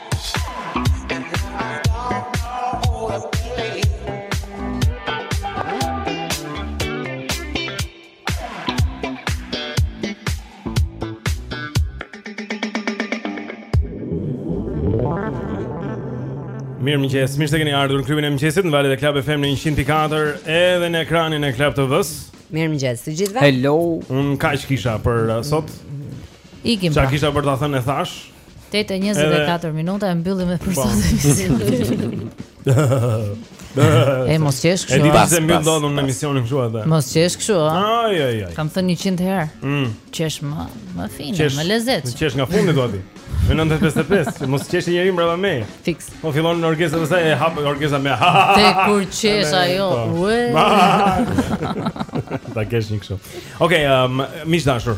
Mirëmëngjes, mirë se keni ardhur në klubin e mëngjesit Në valët e Club FM në 104 Edhe në ekranin e Club TV-së Mirëmëngjes, të gjithëve Hello Unë kaq kisha për uh, sot Ikim pra Ça kisha për të thënë e thashë 8:24 minuta e mbyllim me për sot. E mos qesh kështu. E di që s'e mbyll dot unë emisionin kështu atë. Mos qesh kështu, a? Ai ai ai. Kam thënë 100 herë. Mm. Qesh më, më fine, qesh, më lezet. Qesh nga fundi do aty. Në 955, mos qesh një njeri mbrapa me. Fiks. Po fillon në orgesa dhe sa e hap orgesa me. Te kur qesh ajo. Po. Ue. Ta kesh një kështu. Okej, okay, um, miq të dashur.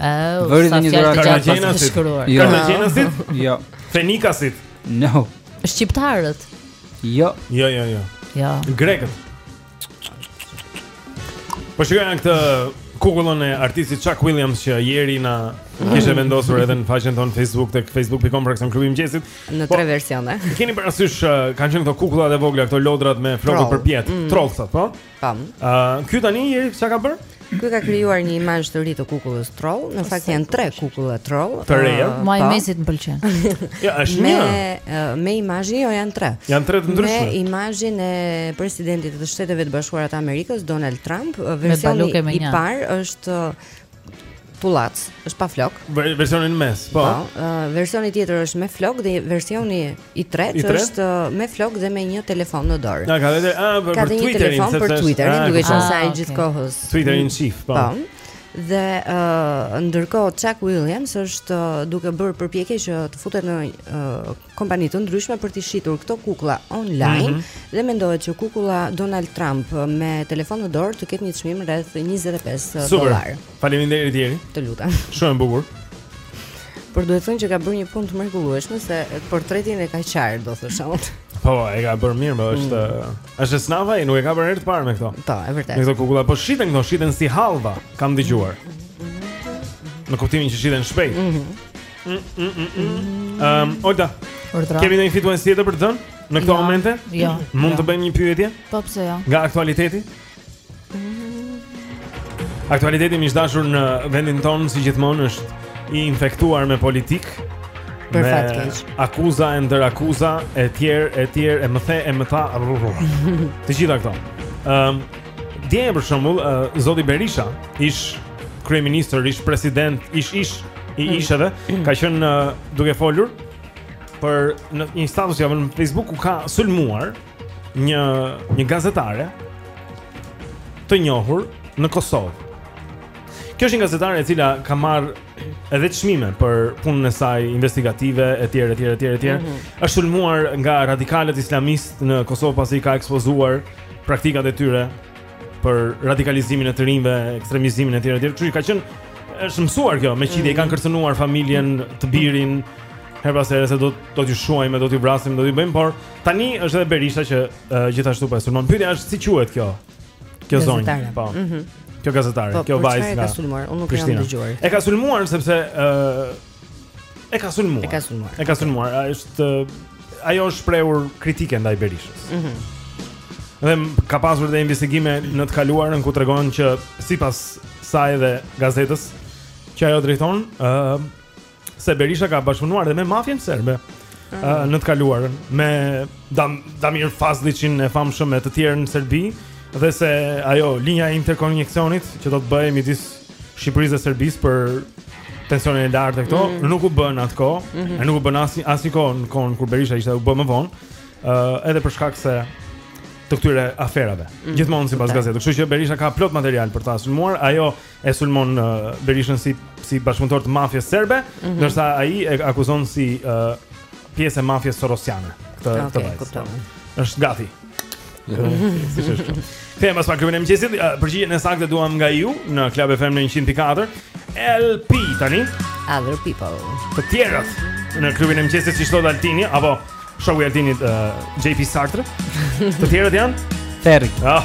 Oh, Vëri dhe një dhuratë gjatë të të shkruar jo. Kartagjenasit? Jo Fenikasit? No Shqiptarët? Jo Jo, jo, jo Jo Grekët Po shkruaj në këtë kukullën e artistit Chuck Williams që Jeri na e kishte vendosur edhe në faqen tonë Facebook tek facebook.com fraksion klubi i mëngjesit. Në po, tre versione. Keni parasysh uh, kanë qenë këto kukulla të vogla, këto lodrat me flokë përpjetë, mm. trollsat, po? Pam. Ëh, ky tani Jeri çka ka bërë? Ky ka krijuar një imazh të ri të kukullës troll, në fakt janë tre kukulla troll. Të reja? Uh, Më i po. mesit më pëlqen. ja, është një. Me me imazhin jo janë tre. Janë tre të ndryshme. Me imazhin e presidentit të Shteteve të Bashkuara të Amerikës, Donald Trump, versioni i parë është Tullac, është pa flokë. Versioni në mes, po. Po, uh, versioni tjetër është me flokë dhe versioni i tretë treti? është uh, me flokë dhe me një telefon në dorë. Ja, ka vetë, a, ah, për, ka për Twitter, një telefon për Twitter, ah, duke qenë se ai ah, gjithë kohës. Twitter in chief, po. Po. Dhe uh, ndërkohë Chuck Williams është uh, duke bërë përpjekje që të futet në uh, kompani të ndryshme për të shitur këto kukulla online mm -hmm. dhe mendohet që kukulla Donald Trump me telefon në dorë të ketë një çmim rreth 25 dollarë. Faleminderit Xheri. Të lutem. Shumë e bukur. Por duhet thënë që ka bërë një punë të mrekullueshme se portretin e ka qarë, do thosha unë. Po, e ka bërë mirë, më po, është mm. është s'na e nuk e ka bërë herë të parë me këto. Po, e vërtetë. Me këto kukulla po shiten këto, shiten si hallva, kam dëgjuar. Në kuptimin që shiten shpejt. Mm -hmm. Mm, mm, mm, mm. Um, Olta, Urdra. kemi ndonjë fitues tjetër për të dhënë në këto jo, momente? Jo. Mund jo. të bëjmë një pyetje? Po pse jo? Nga aktualiteti? Aktualiteti më i dashur në vendin tonë si gjithmonë është i infektuar me politikë. Për fat keq. Akuza e kundërakuza etj etj e më the e më the. Të gjitha këto. Ëm um, Dje për shembull, uh, zoti Berisha, ish kryeministër, ish president, ish ish i mm. isheve, ka qenë uh, duke folur por një status ka vënë në Facebook ku ka sulmuar një një gazetare të njohur në Kosovë. Kjo është një gazetare e cila ka marrë edhe çmime për punën e saj investigative etj etj etj etj. Është sulmuar nga radikalët islamistë në Kosovë pasi ka ekspozuar praktikat e tyre për radikalizimin e të rinjve, ekstremizimin e tyre etj. Kështu që ka qenë është mësuar kjo, me qitje mm. i kanë kërcënuar familjen, të birin, herë pas here se do do t'ju shuajmë, do t'ju vrasim, do t'ju bëjmë, por tani është edhe Berisha që uh, gjithashtu po e sulmon. Pyetja është si quhet kjo? Kjo zonjë. Po. Mm -hmm. Kjo gazetare, po, kjo vajzë nga. E ka sulmuar, unë nuk e kam dëgjuar. E ka sulmuar sepse ë uh, E ka sulmuar. E ka sulmuar. E ka sulmuar. Okay. Është ajo është shprehur kritike ndaj Berishës. Mhm. Mm dhe ka pasur dhe investigime në të kaluarën ku tregon që sipas saj dhe gazetës që ajo drejton, ë uh, se Berisha ka bashkëpunuar dhe me mafien serbe. Ë uh, në të kaluarën me Dam, Damir Fazliçin e famshëm e të tjerë në Serbi dhe se ajo linja e interkoneksionit që do të bëhej midis Shqipërisë dhe Serbisë për tensionin e lartë e këto, mm. nuk u bë në atë kohë, mm -hmm. nuk u bë në asnjë asnjë kohë në kohën kur Berisha ishte u bë më vonë, ë uh, edhe për shkak se të këtyre aferave. Mm. Gjithmonë sipas gazetës. Kështu që Berisha ka plot material për ta sulmuar. Ajo e sulmon uh, Berishën si si bashkëpunëtor të mafies serbe, mm -hmm. ndërsa ai e akuzon si uh, pjesë e mafies sorosiane. Këtë okay, këtë vajzë. Është gati. Kthehem pas pak në klubin e mëngjesit. Përgjigjen e saktë duam nga ju në Club FM në 104. LP tani. Other people. Të tjerët në klubin e mëngjesit siç thotë Altini apo shoku i Altinit uh, JP Sartre. Të tjerët janë ferri. Ah.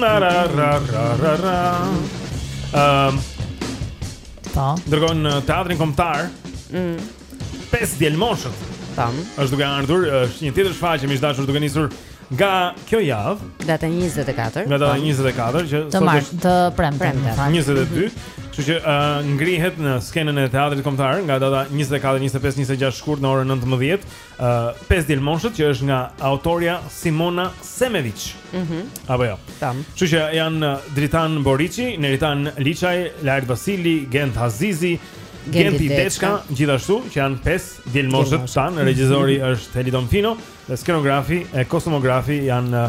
Na ra ra ra ra ra. Ehm. Ta. Po. Ndërkohë në teatrin kombëtar. Mm. Pesë djelmoshët. Tam. Është duke ardhur, është një tjetër shfaqje miq të dashur duke nisur nga kjo javë. Data 24. Nga data 24 që sot është e premte. 22. Kështu që uh, ngrihet në skenën e teatrit kombëtar nga data 24, 25, 26 shkurt në orën 19. pesë djelmoshët që është nga autorja Simona Semevic. Mhm. Mm Apo jo. Tam. Kështu që janë uh, Dritan Boriçi, Neritan Liçaj, Laert Vasili, Gent Hazizi, Genti Deçka, gjithashtu që janë pesë djelmoshët tanë, regjizori është Helidon Fino, dhe skenografi e kostumografi Jan uh,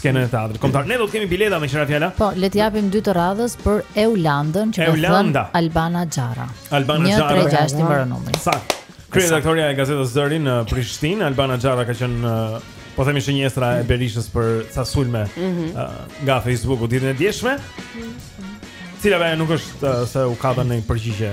skenën e teatrit kombëtar. Ne do të kemi bileta meqë ra fjala. Po, le të japim dy të radhës për Eulandën që ka thënë Albana Xhara. Albana Xhara. 136 i mbaron numri. Sa? Kryeredaktorja e gazetës Zëri në Prishtinë, Arbana Xharra ka qenë po themi shënjestra e Berishës për ca sulme mm -hmm. uh, nga Facebooku ditën e djeshme. E cila vetë nuk është uh, se u ka dhënë një përgjigje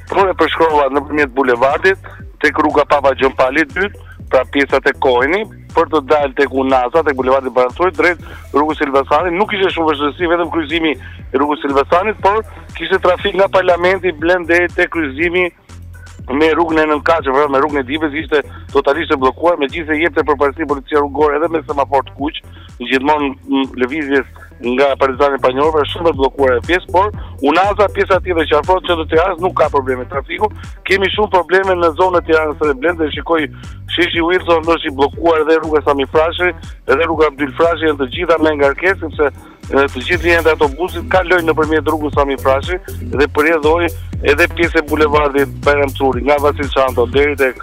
Por e përshkova nëpërmjet bulevardit, tek rruga Papa Gjon Pali i dytë, pra pjesa tek Coin-i, për të dalë tek Unaza, tek bulevardi Bajram Curri drejt rrugës së Elbasanit, nuk ishte shumë vështirësi vetëm kryqëzimi i rrugës së Elbasanit, por kishte trafik nga parlamenti Blend deri tek kryqëzimi me rrugën e nëntëkatësheve, pra me rrugën e Dibrës ishte totalisht e bllokuar, megjithëse jepte përparësi policia rrugore edhe me semafor të kuq, gjithmonë lëvizjes nga Partizani i Panjohur, është shumë e bllokuar ajo pjesë, por Unaza pjesa tjetër që afrohet që të Tiranës nuk ka probleme trafiku. Kemi shumë probleme në zonën e Tiranës së Re Blend dhe shikoj sheshi Wilson është i bllokuar dhe rruga Sami Frashëri, edhe rruga Abdyl Frashëri janë të gjitha me ngarkesë sepse të gjitha linjat e autobusit kalojnë nëpërmjet rrugës Sami Frashëri dhe për rrjedhojë edhe pjesë e bulevardit Bajram Curri, nga Vasil Shanto deri tek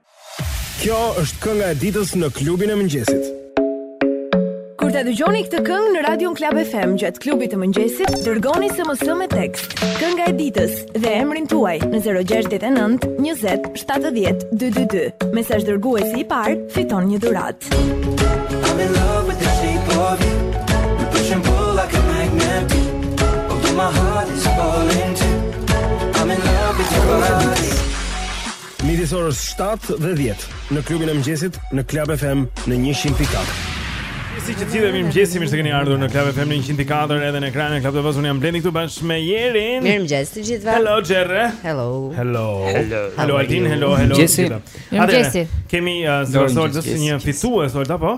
Kjo është kënga e ditës në klubin e mëngjesit. Kur ta dëgjoni këtë këngë në radion Club FM gjatë klubit të mëngjesit, dërgoni SMS me tekst. Kënga e ditës dhe emrin tuaj në 069 20 70 222. Mesazhdërguesi i parë, fiton një dhuratë. I'm in love with the shape of you We push and pull like a magnet do Although my heart is falling too I'm in love with your body Midis orës 7 dhe 10 në klubin e mëngjesit në Club FM në 100.4. Si që cilë dhe mirëmëngjesi, mirë se keni ardhur në Club FM në 104 edhe në ekranin e Club TV-së, unë jam Blendi këtu bashkë me Jerin Mirëmëngjesi të gjithë Hello, Gjerre Hello Hello Hello Hello, Altin, hello, hello Mëngjesi Mëngjesi Kemi, uh, së rësollë, një fitues, ollë, po?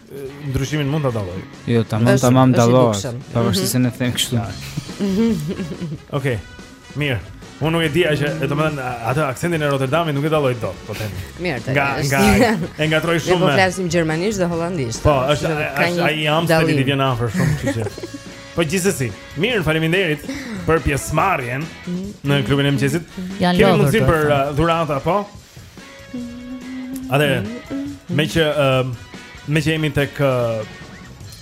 Ndryshimin mund ta dalloj. Jo, tamam, tamam dallohet. Pavarësisht mhm. se ne them kështu. Okej. Mirë. Unë nuk e di që, do të thotë atë aksentin e Rotterdamit nuk e dalloj dot, po them. Mirë, të nga nga e ngatërroj shumë. Ne po flasim gjermanisht dhe holandisht. Po, është është ai Amsterdam i vjen afër shumë, kështu që. Po gjithsesi, mirë, faleminderit për pjesëmarrjen në klubin e mëngjesit. Kemi mundësi për uh, dhurata, po? Atëherë, meqë um, meqë jemi tek uh,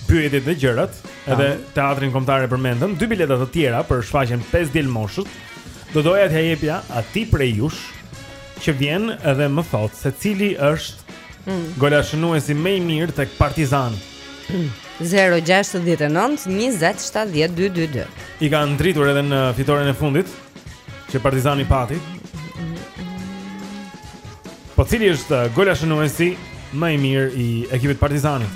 pyetjet dhe gjërat, edhe teatrin kombëtar e përmendëm, dy bileta të tjera për shfaqjen 5 diel moshës. Do doja t'ia jepja atij prej jush që vjen edhe më thotë se cili është mm. golashënuesi më i mirë tek Partizani. 069 20 70 222. I ka ndritur edhe në fitoren e fundit. Që partizani pati Po cili është uh, golashënuesi më i mirë i ekipit partizani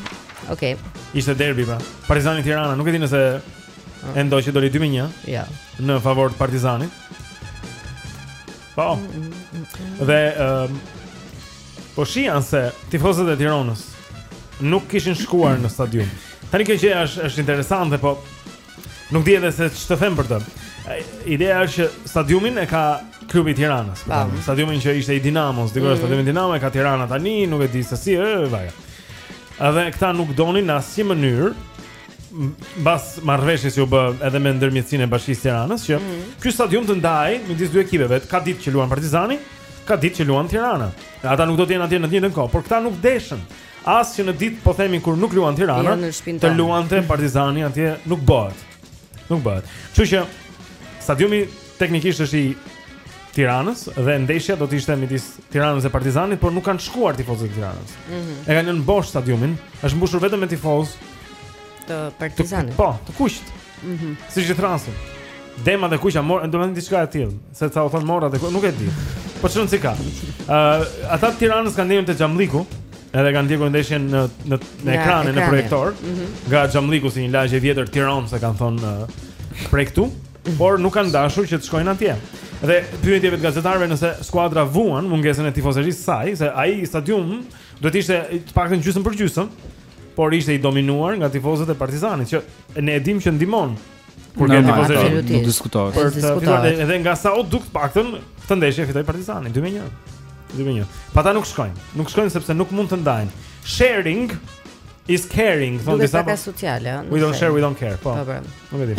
Okej okay. Ishte derbi pra Partizani Tirana nuk e di nëse ah. E ndoqe që doli 2-1 Ja jo. Në favor të partizani Po mm, mm, mm, Dhe um, Po shihja se tifozët e Tiranës nuk kishin shkuar në stadium. Tani kjo gjë është është interesante, po Nuk di edhe se ç'të them për të. Ideja është që stadiumin e ka klubi i Tiranës. Stadiumin që ishte i Dinamos, dikur mm -hmm. stadiumi Dinamo e ka Tirana tani, nuk e di se si, ë, vaja. Edhe këta nuk donin në asnjë mënyrë mbas marrëveshjes që u bë edhe me ndërmjetësinë e Bashkisë Tiranës që mm -hmm. ky stadium të ndahej midis dy ekipeve. Ka ditë që luan Partizani, ka ditë që luan Tirana. Ata nuk do të jenë atje në të njëjtën kohë, por këta nuk deshën. As që në ditë po themi kur nuk luan Tirana, jo, të luante Partizani atje nuk bëhet. Nuk bëhet. Kështu që stadiumi teknikisht është i Tiranës dhe ndeshja do të ishte midis Tiranës dhe Partizanit, por nuk kanë shkuar tifozët e Tiranës. Mm -hmm. E kanë lënë bosh stadiumin, është mbushur vetëm me tifozë. Të partizanit. Po, të kuqtë. Mhm. Mm siç i thërrasin. Demat e kuq ja mor, do të diçka e tillë, se ca u thon morra dhe nuk e di. Po çon si ka. Ë, uh, ata të Tiranës kanë ndenjur te Xhamlliku, edhe kanë ndjekur ndeshjen në në në ekranin në projektor. Mm -hmm. Nga Xhamlliku si një lagje e vjetër Tiranës e kanë thënë uh, prej këtu, por nuk kanë dashur që të shkojnë atje. Dhe pyetjeve të gazetarëve nëse skuadra vuan mungesën e tifozërisë së saj, se ai stadium do të ishte të paktën gjysmë për gjysmë, por ishte i dominuar nga tifozët e Partizanit që ne e dimë që ndihmon. Kur ke tifozëri, nuk diskutohet. Për të fituar edhe nga sa u duk të paktën, këtë ndeshje fitoi Partizani 2-1. 2-1. Po ata nuk shkojnë. Nuk shkojnë sepse nuk mund të ndajnë. Sharing is caring, thonë disa. Nuk është sociale, ëh. We don't share, we don't care. Po. po, po. Nuk e di.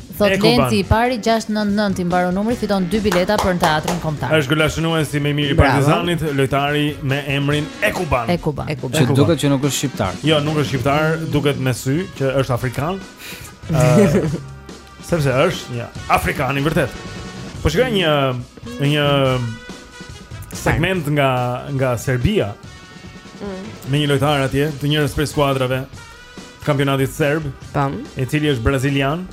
Thotë Ekuban. Lenci i pari 699 i mbaron numri fiton dy bileta për në teatrin kombëtar. Është golashënuesi më i mirë i Bravo. Partizanit, lojtari me emrin Ekuban. Ekuban. Që Ekuban. duket që nuk është shqiptar. Jo, nuk është shqiptar, duket me sy që është afrikan. Ë sepse është një afrikan i vërtetë. Po shikoja një një segment nga nga Serbia Mm. me një lojtar atje, të njërës prej skuadrave kampionatit serb. Tam. I cili është brazilian.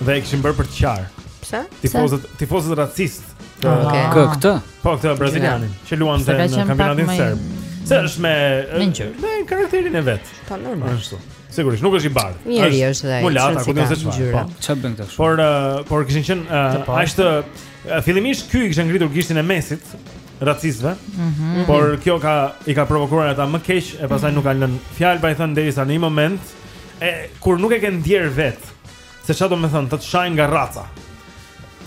Dhe e kishin bërë për të qarë. Pse? Tifozët, tifozët racistë. Të... Ah, okay. Kë këtë? Po këtë brazilianin që luan te në kampionatin serb. Se është me me karakterin e vet. Po normal. Ashtu. Sigurisht, nuk është i bardhë. Njeri është dhe. Mulat a ku di unë se çfarë? Po, çfarë bën këtë? Por uh, por kishin qenë uh, ashtu fillimisht ky i kishte ngritur gishtin e mesit racistëve. Mm -hmm. Por kjo ka i ka provokuar ata më keq e pastaj nuk kanë lënë fjalë pa i thënë derisa në një moment e kur nuk e ke ndier vetë se çfarë do të thotë të të shajnë nga raca.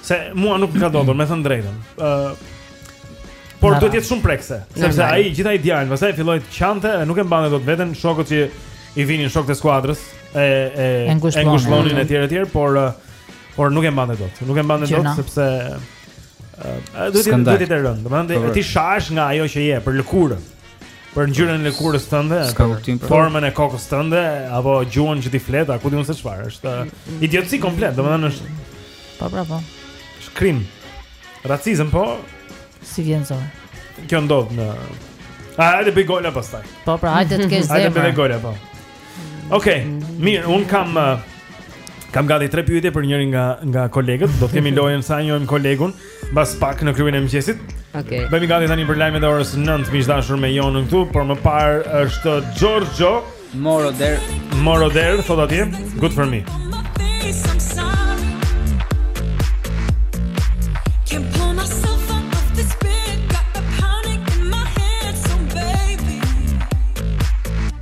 Se mua nuk më ka ndodhur, me thënë të drejtën. Ë uh, Por duhet të jetë shumë prekëse, sepse ai gjithë ai djali, pastaj filloi të qante, nuk e mbante dot veten shokët që i vinin shokët e skuadrës e e e ngushëllonin etj etj, por por nuk e mbante dot. Nuk e mbante dot sepse Ëh, do të do të rëndë, domethënë ti shahesh nga ajo që je për lëkurën. Për ngjyrën e lëkurës tënde, për formën e kokës tënde apo gjuhën që ti flet, a ku di unë se çfarë, është mm, mm. idiotësi komplet, domethënë është. Po bravo. Është krim. Racizëm po s'i vjen zor. Kjo ndodh në A, hajde bëj gola pastaj. Po, pra, hajde të kesh zemër. Hajde bëj gola po. Okej, okay, mirë, unë kam uh, kam gati tre pyetje për njërin nga nga kolegët. Do të kemi lojën sa e njohim kolegun, mbas pak në klubin e mëngjesit. Okej. Okay. Bëhemi gati tani për lajmet e orës 9 miq të dashur me Jonën këtu, por më parë është Giorgio Moroder. Moroder thotë atje, good for me.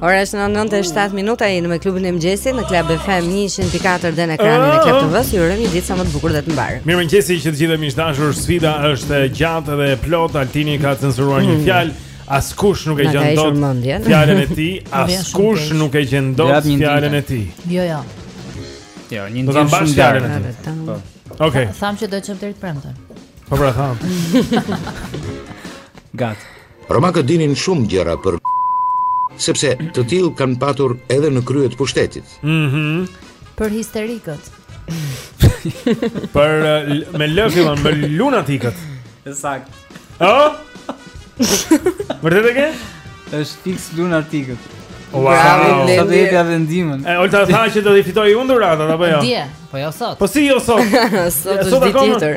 Ora është 9:07 minuta jemi me klubin e mëngjesit në Club FM 104 dhe në ekranin e Club TV-së. Ju urojmë një ditë sa më të bukur dhe të mbarë. Mirëmëngjes që të gjithëve miq të dashur. Sfida është e gjatë dhe e plotë. Altini ka censuruar një hmm. fjalë. Askush nuk e gjen dot fjalën e tij. Askush nuk e gjen dot fjalën e tij. Jo, jo. Jo, një ndihmë shumë gjarë. Po. Okej. Thamë që do të çojmë deri të premten. Po pra thamë. Gat. Romakët dinin shumë gjëra për sepse të tillë kanë patur edhe në krye të pushtetit. Mhm. Mm për histerikët. për me lëfimën, me lunatikët. Sakt. Ëh? Vërtet e ke? Është fix lunatikët. Wow, wow. sa të jepja vendimin. E ulta tha që do të fitoj unë dhuratat apo jo? Dje, po jo sot. Po si jo sot? sot është ditë tjetër.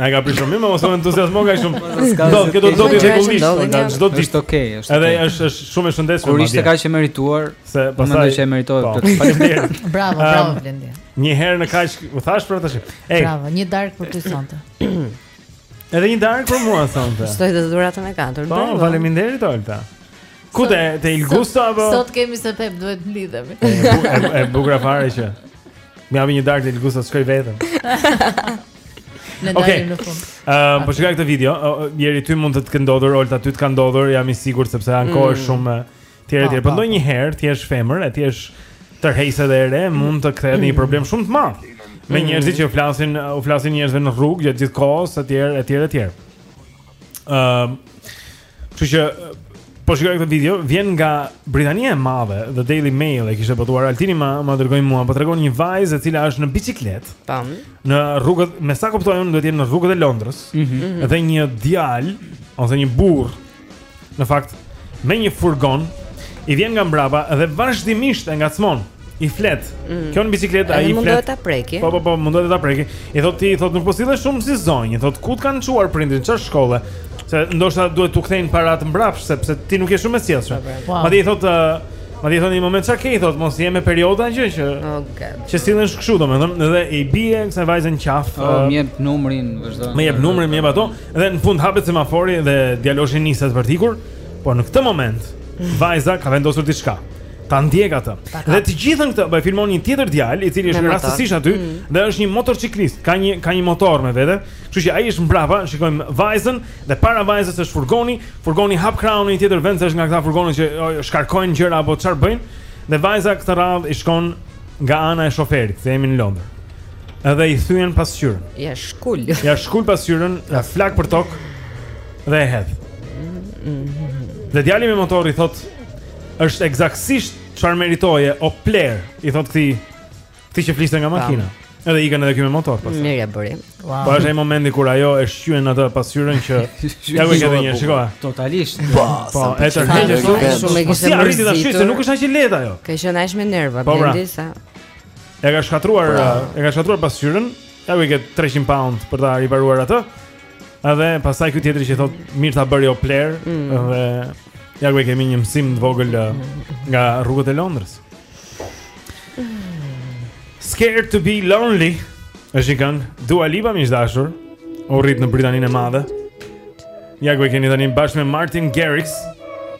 A e ka prishur mirë, mos u entuziazmo kaq shumë. Do, këto do të rregullisht, do çdo ditë. Është okay, është. Edhe është është shumë e shëndetshme. Kur ishte kaq e merituar, se pastaj që e meritoi po, këtë. Faleminderit. Bravo, bravo ehm, Blendi. Një herë në kaq, u thash për tash. Ej. Bravo, një darkë për ty sonte. Edhe një darkë për mua sonte. Shtoje te dhurata e katërt. Po, faleminderit Olta. Ku te te Il Gusto apo? Sot kemi se pep duhet të mblidhemi. E bukur fare që. Më jep një darkë te Il Gusto, shkoj vetëm. Në okay. në fund. Ëm, uh, po shikoj këtë video. Jeri ty mund të të ketë ndodhur, Olta ty të ka ndodhur, jam i sigurt sepse janë kohë mm. shumë të tjera po, tjera. Po, po, po. ndonjëherë të jesh femër, e të jesh tërheqëse dhe e re, mund të kthehet në një problem shumë të madh. Me mm. njerëzit që flasin, u flasin njerëzve në rrugë gjatë gjithë kohës, etj, etj, etj. Ëm, Kështu që po shikoj këtë video, vjen nga Britania e Madhe, The Daily Mail e kishte botuar Altini ma ma dërgoi mua, po tregon një vajzë e cila është në biçikletë. Tam. Në rrugët, me sa kuptoj unë, duhet të jenë në rrugët e Londrës. Mm -hmm. Dhe një djalë ose një burr në fakt me një furgon i vjen nga mbrapa dhe vazhdimisht e ngacmon. i flet. Mm. Kjo në biçikletë ai i flet. Mundohet ta preki. Po po po, mundohet ta preki. I thotë ti, i thotë nuk po sillesh shumë si zonjë, i thotë ku të kanë çuar prindërit, në çfarë shkolle? Se ndoshta duhet t'u kthejnë paratë mbrapsht sepse ti nuk je shumë e sjellshme. Po, po. Madje i thotë madje i thotë në një moment çka ke i thotë, mos je me perioda gjë që. Okej. Që sillesh kështu domethënë, edhe i bie kësaj vajzës në qafë. Po, më jep numrin, vazhdon. Më jep numrin, më jep ato, dhe në fund hapet semafori dhe djaloshi niset për të ikur, por në këtë moment vajza ka vendosur diçka. Ta ndjek atë. Dhe të gjithën këtë, po e filmon një tjetër djalë, i cili është rastësisht aty mm. dhe është një motorciklist, ka një ka një motor me vete. Kështu që ai është mbrapa, shikojmë vajzën dhe para vajzës është furgoni, furgoni hap krahun në një tjetër vend, është nga këta furgonat që o, shkarkojnë gjëra apo çfarë bëjnë. Dhe vajza këtë radhë i shkon nga ana e shoferit, se jemi në Londër. Edhe i thyen pasqyrën. Ia shkul. Ia shkul pasqyrën, ia flak për tokë dhe e hedh. Mm -hmm. Dhe djali me motor i thotë Është eksaktësisht çfarë meritoje o plehrë, i thotë këtij këtij që fliste nga makina. Edhe ikën edhe ky me motor pastaj. Mirë e bëri. Wow. Po është ai momenti kur ajo e shqyen atë pasqyrën që ja ku gjeni një shikoj. Totalisht. Po, po e tërheqë shumë shumë me kishte. Si arriti ta shqyse, nuk është aq e lehtë ajo. Ka qenë aq me nerva, po, pra. Blendi sa. E ka shkatërruar, pra. e ka shkatërruar pasqyrën. Ja ku i ke 300 pound për ta riparuar atë. Edhe pastaj ky tjetri që thot mirë ta bëri o player, mm. edhe ja ku e kemi një mësim të vogël eh, nga rrugët e Londrës. Scared to be lonely. Është një këngë Dua Lipa miq të dashur, u rrit në Britaninë e Madhe. Ja ku e keni tani bashkë me Martin Garrix.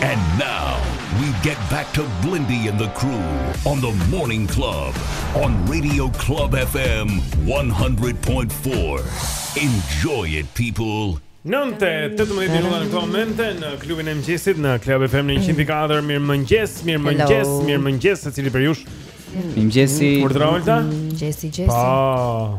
And now we get back to Blindy and the crew on the morning club on Radio Club FM 100.4. Enjoy it people. Nëntë e 18 minuta në këto momente në klubin e mëngjesit në Club FM në 104. Mirëmëngjes, mirëmëngjes, Hello. mirëmëngjes secili prej jush. Mirëmëngjesi. Urdhëro Olta? Gjesi, gjesi. Po.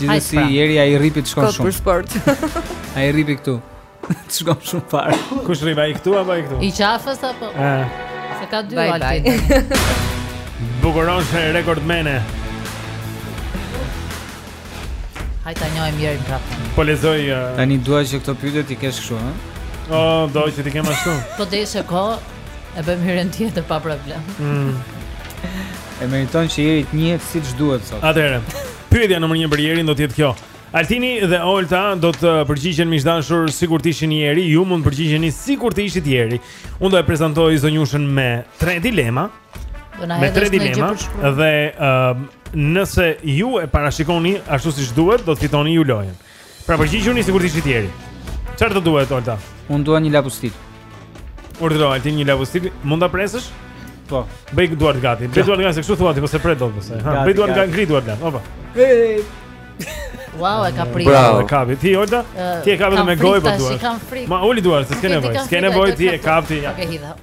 Gjithsesi pra. Jeri ai rripi të shkon shumë. Kot për sport. ai rripi këtu. Të shkon shumë fare. Kush rrip ai këtu apo ai këtu? I qafës apo? Ëh. Se ka dy Altin. Bukuroshe rekordmene. Hajde ta njohim mirë prapë. Po lezoj uh... tani dua që këto pyetje t'i kesh kështu, ha? Oh, do që t'i kem ashtu. Po deshe zo e bëjmë hyrjen tjetër pa problem. Mm. e meriton që Jeri të njihet siç duhet sot. Atëherë. Pyetja numër një për Jerin do t'jetë kjo Altini dhe Olta do të përgjigjen miq të dashur sikur t'ishin Jeri Ju mund t'përgjigjeni sikur t'ishit Jeri Unë do e prezantoj zonjushën me tre dilema Me tre dilema Dhe uh, nëse ju e parashikoni ashtu siç duhet do t'fitoni ju lojën Pra përgjigjuni sikur të ishit Jeri. Çfarë të duhet Olta? Unë dua një lapustil. Urdhëro Altin një lapustil, mund ta presësh? Po. Bëj duart gati. Bëj duart gati, kështu thua ti, mos e pret dot pastaj. Ha, bëj duart gati, ngri duart gati. Opa. Wow, e ka pritur. Bravo, e kapi. Ti Olta? Ti e kap me gojë pa duar. Ma uli duart, s'ke nevojë. S'ke nevojë ti e kap. Okej, hidha.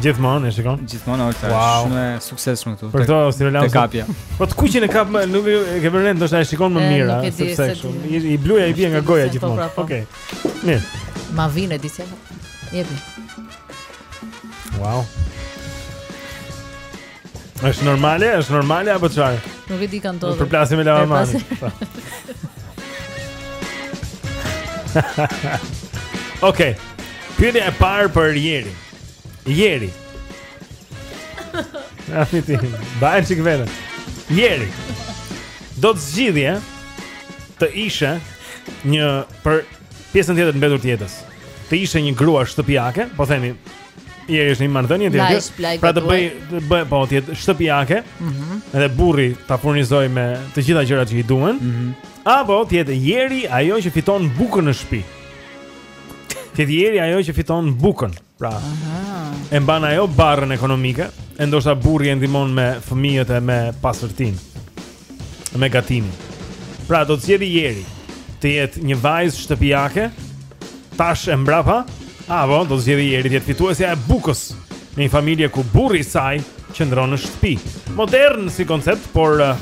Gjithmonë e shikon. Gjithmonë Olta, wow. shumë e suksesshme këtu. Për këto Australia. Te kapja. Po të kuqin e kap më, nuk e ke vënë re ndoshta e shikon më mirë, sepse kështu. I, i bluja i bie nga goja gjithmonë. Po, po. Okej. Okay. Mirë. Ma vjen e diçka. Jepi. Wow. Është normale, është normale apo çfarë? Nuk e di kanë ndodhur. Përplasim me lavamanë. Okej. Pyetja e parë për Jerin. Jeri. Na fiti. Mbaje çik vënë. Jeri. Do të zgjidhje të ishe një për pjesën tjetër të mbetur të jetës. Të ishe një grua shtëpiake, po themi, Jeri është në marrëdhënie ti atje. Pra të bëj të bëj po t'jetë shtëpiake. Mhm. Mm edhe burri ta furnizojë me të gjitha gjërat që i duhen. Mhm. Mm Apo të jetë Jeri ajo që fiton bukën në shtëpi. Të jetë Jeri ajo që fiton bukën. Pra. Aha. E mban ajo barrën ekonomike, e ndoshta burri e ndihmon me fëmijët e me pastërtinë. me gatim. Pra do të zgjedhë Jeri të jetë një vajzë shtëpiake tash e mbrapa, apo do të zgjedhë Jeri të jetë fituesja e bukës në një familje ku burri i saj qëndron në shtëpi. Modern si koncept, por uh,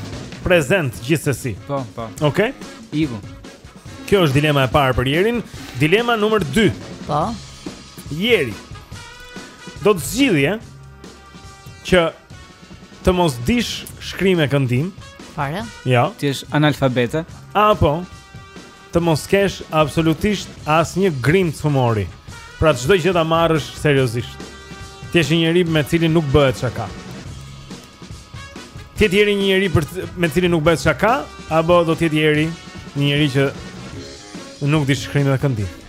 prezent gjithsesi. Po, po. Okej. Okay? Kjo është dilema e parë për Jerin, dilema numër 2. Po. Jeri. Do të zgjidhje që të mos dish shkrim e këndim. Fare? Jo. Ti je analfabete? Apo të mos kesh absolutisht asnjë grimcë humori. Pra çdo gjë ta marrësh seriozisht. Ti je një njeri me cilin nuk bëhet shaka. Ti je një njeri për me cilin nuk bëhet çaka, apo do të jetë Jeri, një njeri që nuk di shkrim e këndim.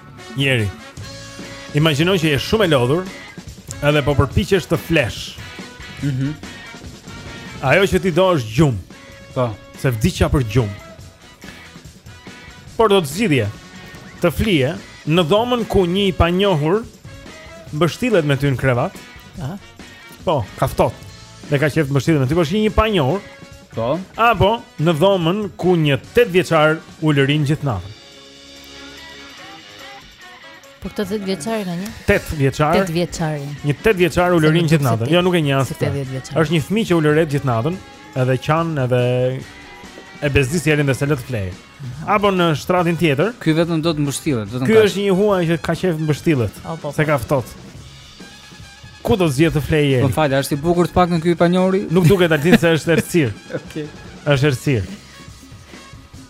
Jeri. Imagjino që je shumë e lodhur, edhe po përpiqesh të flesh. Mhm. Mm Ajo që ti do është gjumë. Po, se vdiqa për gjumë. Por do të zgjidhje të flije në dhomën ku një i panjohur mbështillet me ty në krevat. Aha. Po, ka ftohtë. Dhe ka qejf të mbështillet me ty, por është një i panjohur. Po. Apo në dhomën ku një 8 vjeçar ulërin gjithë natën. Po këtë 10 vjeçari ka një? 8 vjeçar. 8 vjeçari. Një 8 vjeçar ulërin gjithë natën. Jo, nuk e njeh. Është një fëmijë që ulërin gjithë natën, edhe qan, edhe e bezdis Jerin dhe s'e lë të flejë. Apo në shtratin tjetër. Ky vetëm do të mbështillet, vetëm. Ky është një huaj që ka qejf mbështillet. Po, po. Se ka ftohtë. Ku do zgjedhë të flejë Jeri? Po fal, është i bukur të paktën ky i panjohuri. Nuk duket aty se është errësirë. Okej. Është errësirë.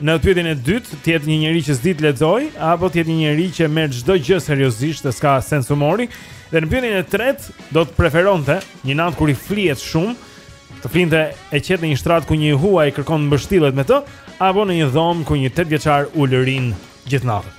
Në pyetjen e dytë, të jetë një njeri që s'di të lexojë apo të jetë një njeri që merr çdo gjë seriozisht dhe s'ka sens humori? Dhe në pyetjen e tretë, do të preferonte një natë kur i flihet shumë, të flinte e qetë në një shtrat ku një huaj kërkon mbështillet me të, apo në një dhomë ku një 8 vjeçar ulërin gjithë natën.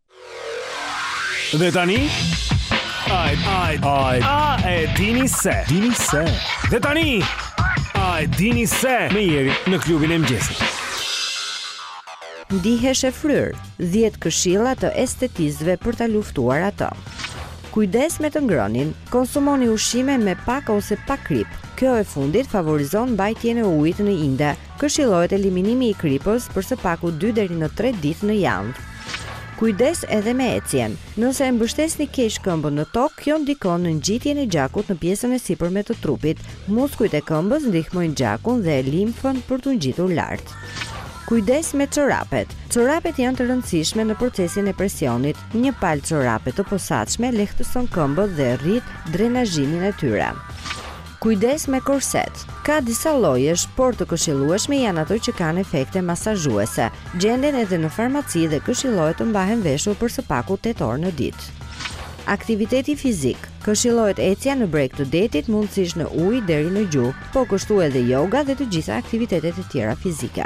Dhe tani A e a e a e dini se dini se Dhe tani a e dini se me Jerin në klubin e mëngjesit Ndihesh e fryrë 10 këshilla të estetistëve për ta luftuar atë Kujdes me të ngrënit konsumoni ushqime me pak ose pa kripë Kjo e fundit favorizon mbajtjen e ujit në inde Këshillohet eliminimi i kripës për së paku dy deri në tre ditë në javë. Kujdes edhe me ecjen. Nëse e mbështesni keq këmbën në tokë, kjo ndikon në ngjitjen e gjakut në pjesën e sipërme të trupit. Muskujt e këmbës ndihmojnë gjakun dhe limfën për t'u ngjitur lart. Kujdes me çorapet. Çorapet janë të rëndësishme në procesin e presionit. Një palë çorape të posaçme lehtëson këmbët dhe rrit drenazhimin e tyre. Kujdes me korset. Ka disa llojesh, por të këshillueshme janë ato që kanë efekte masazhuese. Gjenden edhe në farmaci dhe këshillohet të mbahen veshur për së paku tetë orë në ditë. Aktiviteti fizik. Këshillohet ecja në breg të detit, mundësisht në ujë deri në gju, po kështu edhe yoga dhe të gjitha aktivitetet e tjera fizike.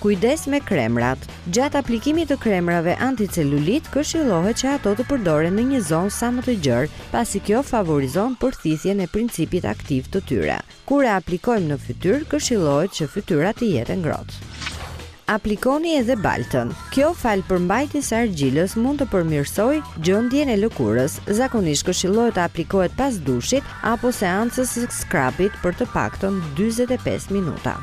Kujdes me kremrat. Gjatë aplikimit të kremrave anticelulit, këshillohet që ato të përdoren në një zonë sa më të gjerë, pasi kjo favorizon përthithjen e principit aktiv të tyre. Kur e aplikojmë në fytyrë, këshillohet që fytyra të jetë e ngrohtë. Aplikoni edhe baltën. Kjo falë përmbajtjes së argjilës mund të përmirësojë gjendjen e lëkurës. Zakonisht këshillohet të aplikohet pas dushit apo seancës së scrub-it për të paktën 45 minuta.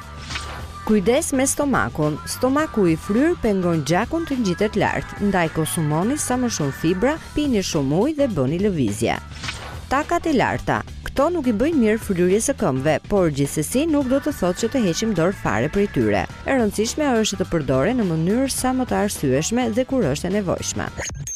Kujdes me stomakun, stomaku i fryrë pengon gjakun të ngjitet lart, ndaj konsumoni sa më shumë fibra, pini shumë ujë dhe bëni lëvizje. Takat e larta, Këto nuk i bëjnë mirë fryrjes së këmbëve, por gjithsesi nuk do të thotë që të heqim dorë fare prej tyre. E rëndësishme është të përdoren në mënyrë sa më të arsyeshme dhe kur është e nevojshme.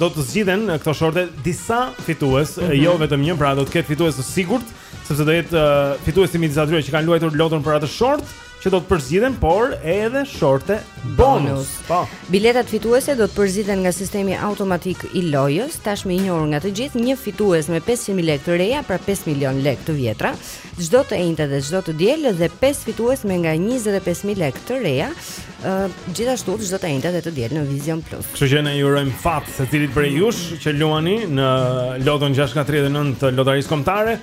Do të zgjidhen në këto shorte disa fitues, mm -hmm. jo vetëm një, pra do të ketë fitues të sigurt, sepse do jetë uh, fituesi midis atyre që kanë luajtur loton për atë short që do të përzgjidhen, por edhe shorte bonus. Po. Biletat fituese do të përzgjidhen nga sistemi automatik i lojës, tashmë i njohur nga të gjithë, një fitues me 500.000 lekë të reja, pra 5 milion lekë të vjetra, çdo të enjte dhe çdo të diel dhe 5 fitues me nga 25.000 lekë të reja, Uh, gjithashtu çdo të enjte dhe të diel në Vision Plus. Kështu që ne ju urojmë fat secilit prej jush që luani në loton 639 të lotarisë kombëtare.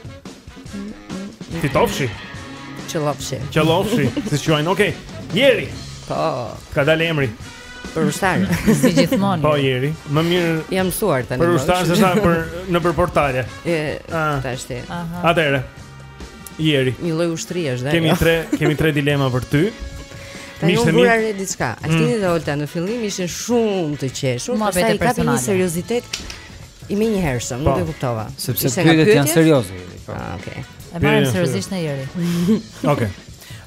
Fitofshi. Qëllofshi. Qëllofshi, si quajnë. Okej. Okay. Jeri. Po. Ka dalë emri. Për ushtar, si gjithmonë. Po Jeri, më mirë. Jam mësuar tani. Për ushtar se sa për në për portale. Ëh, ah. tash ti. Aha. Atëre. Jeri. Një lloj ushtrie është ai. Kemi jo? tre, kemi tre dilema për ty. Tani unë vura re diçka. Mm. Altini mm. dhe Olta në fillim ishin shumë të qeshur, por sa i kapi një seriozitet i menjëhershëm, nuk po. e kuptova. Sepse pyetjet janë serioze. Po. Ah, okay. E marrim seriozisht ne Jeri. Okay.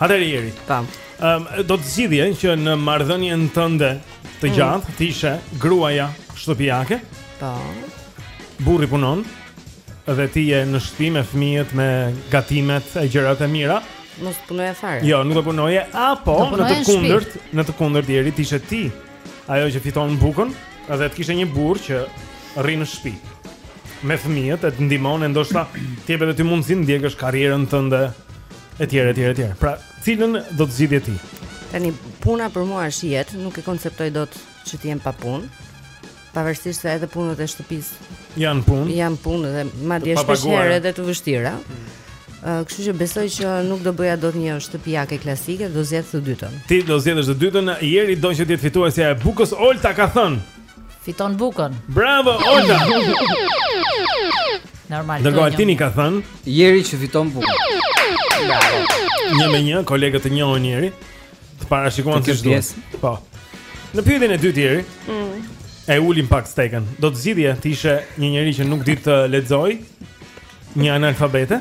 Atëherë Jeri. Tam. Po. Ëm um, do të zgjidhje që në marrëdhënien tënde të mm. gjatë mm. të ishe gruaja shtëpiake. Po. Burri punon. dhe ti je në shtëpi me fëmijët, me gatimet e gjërat e mira. Mos punoje fare. Jo, nuk do punoje, apo do punoje në të kundërt, në të kundërt Jeri të ishe ti ajo që fiton bukën, edhe të kishe një burrë që rri në shtëpi me fëmijët, e të ndihmon e ndoshta të jep edhe ty mundësinë të ndjekësh karrierën tënde etj etj etj. Pra, cilën do të zgjidhje ti? Tani puna për mua është jetë, nuk e konceptoj dot që të jem pa punë. Pavarësisht se edhe punët e shtëpisë janë punë, janë punë dhe madje shpesh herë edhe të vështira. Mm. Kështu që besoj që nuk do bëja dot një shtëpiake klasike, do zgjedh të dytën. Ti do zgjedhësh të dytën, Jeri do që të jetë fituesja e bukës Olta ka thënë. Fiton bukën. Bravo Olta. Normal. Ndërkohë Altini ka thënë, Jeri që fiton bukën. Bravo. Një me një, kolegët të njohin Jeri. Të parashikuan si duhet. Po. Në pyetjen e dytë Jeri, mm. e ulim pak stekën. Do të zgjidhje të ishe një njeri që nuk di të lexojë, një analfabete?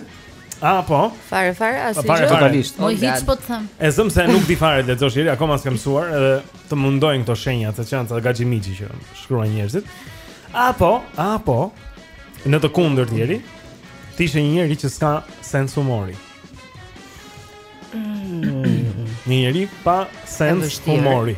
Apo. Fare fare asgjë. Totalisht. Mo hiç po të them. E zëm se nuk di fare të lexosh Jeri, akoma s'ke mësuar edhe të mundojnë këto shenjat çanca gaxhimixhi që shkruajnë njerëzit. Apo, apo. Në të kundërt Jeri, të ishe një njeri që s'ka sens humori. Një njeri pa sens humori.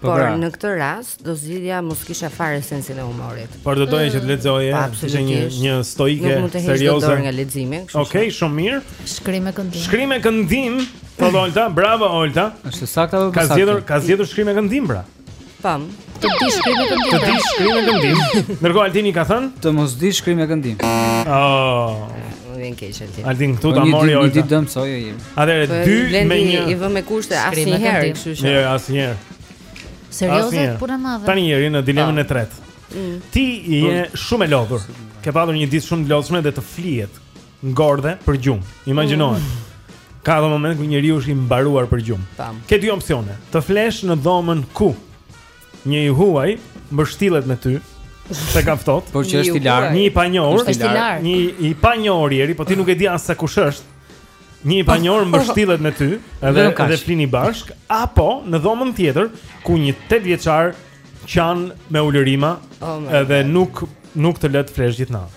Po Por pra. në këtë rast do zgjidhja mos kisha fare sensin e humorit. Por do doje që të lexoje, mm, ishe një një stoike serioze. Nuk mund të heq dot dorë nga leximi, kështu. Okej, shumë mirë. Shkrim e këndim. Shkrim e këndim. Po Olta, bravo Olta. Është saktë apo jo? Ka zgjedhur, ka zgjedhur shkrim e këndim pra. Pam. Të di shkrim e këndim. Të di shkrim e këndim. Ndërkohë Altini ka thënë, të mos di shkrim e këndim. Oh. Më vjen keq Altin. Altin këtu ta mori Olta. Një ditë dëm soi ai. Atëherë po, dy me një. I vë me kushte asnjëherë, kështu që. Jo, asnjëherë. Serioze, puna e madhe. Tani Jeri në dilemën e po. tretë. Mm. Ti je shumë e lodhur. Ke pasur një ditë shumë të lodhshme dhe të flihet. Ngordhe për gjumë. Imagjinoje. Mm. Kap atë moment ku njeriu është i mbaruar për gjumë. Tam. Ke dy opsione. Të flesh në dhomën ku një i huaj mbështillet me ty. Se ka ftohtë, por që është i larë, një i panjohur, është i larë, një i panjohur Jeri, po ti nuk e di as se kush është. Një i panjohur mbështillet me ty, edhe edhe flini bashkë, apo në dhomën tjetër ku një 8 vjeçar qan me ulërima, oh, edhe nuk nuk të lë të flesh gjithë natën.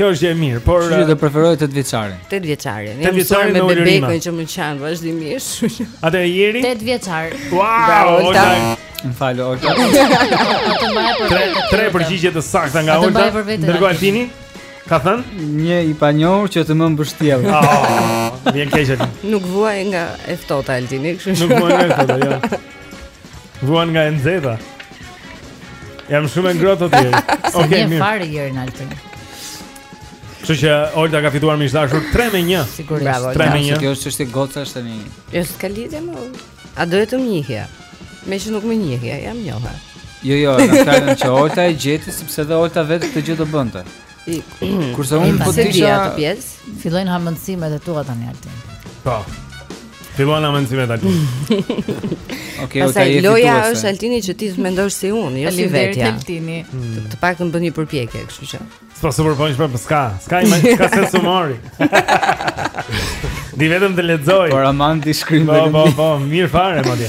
Kjo është gjë e mirë, por Kështu që do preferoj 8 vjeçarin. 8 vjeçarin. Jam mësuar me bebekun që më qan vazhdimisht. Atëherë Jeri? 8 vjeçar. Wow, Olta. Më fal, Olta. Tre tre përgjigje të sakta nga Olta. Ndërkohë Altini. Ka thënë? Një i panjohur që të më mbështjellë. Ah, vjen keq atë. Nuk vuaj nga e ftohta Altini, kështu. Nuk vuaj nga e ftohta, jo. Vuan nga e nxehta. Jam shumë e ngrohtë atje. Okej, mirë. Fare Jerin Altin. Kështu që Olta ka fituar miq të dashur 3 me 1. Sigurisht. Bravo. 3 me 1. Kjo është çështje gocash tani. S'ka lidhje me. A do të më njihja? Me që nuk më njihja, jam njoha. Jo, jo, na kanë që Olta e gjeti sepse dhe Olta vetë këtë gjë do bënte. Kurse unë po të isha te pjesa, fillojnë hamendësimet e tua tani aty. Po. Fillojnë hamendësimet aty. Okej, okay. Loja është Altini që ti të mendosh si unë, jo si vetja. Altini. Hmm. Të paktën bën një përpjekje, kështu që. Po super po ishme për ska, ska i majtë, ska se su mori Di vetëm të lexoj Por aman të shkrim po, vetëm Po, po, po, mirë fare, madje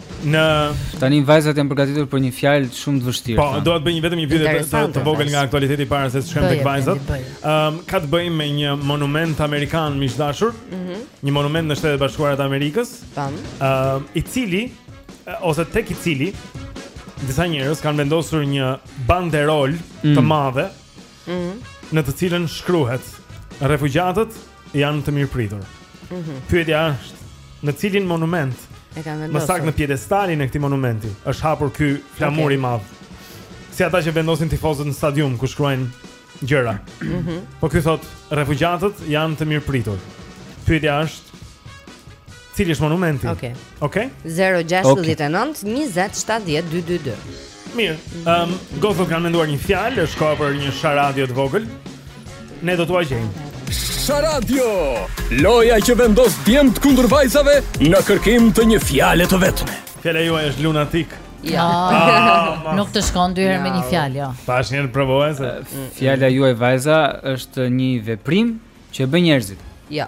Në tani vajzat janë përgatitur për një fjalë shumë të vështirë. Po, dua të bëj një vetëm një pyetje të, të vogël nga aktualiteti para se të shkojmë tek vajzat. Ëm, ka të bëjmë me një monument amerikan miq të dashur. Mhm. Një monument në Shtetet e Bashkuara të Amerikës. Tan. Ëm, i cili ose tek i cili disa njerëz kanë vendosur një banderol të mhm. madhe Mhm. Në të cilën shkruhet refugjatët janë të mirëpritur. Mhm. Pyetja është në cilin monument e kanë vendosur? Më saktë në piedestalin e këtij monumenti është hapur ky flamur okay. i madh. Si ata që vendosin tifozët në stadium ku shkruajnë gjëra. Mhm. Po ky thotë refugjatët janë të mirëpritur. Pyetja është Cili është monumenti? Okej. Okay. Okej. Okay? 069 20 70 222. Mirë. Ehm, um, Goca kanë menduar një fjalë, është ka për një sharadio të vogël. Ne do t'ua gjejmë. Sharadio, loja që vendos djemt kundër vajzave në kërkim të një fjale të vetme. Fjala juaj është lunatik. Ja. Ah, nuk të shkon dy herë me një fjalë, jo. Tash një herë provojeni se fjala juaj vajza është një veprim që bëjnë njerëzit. Ja.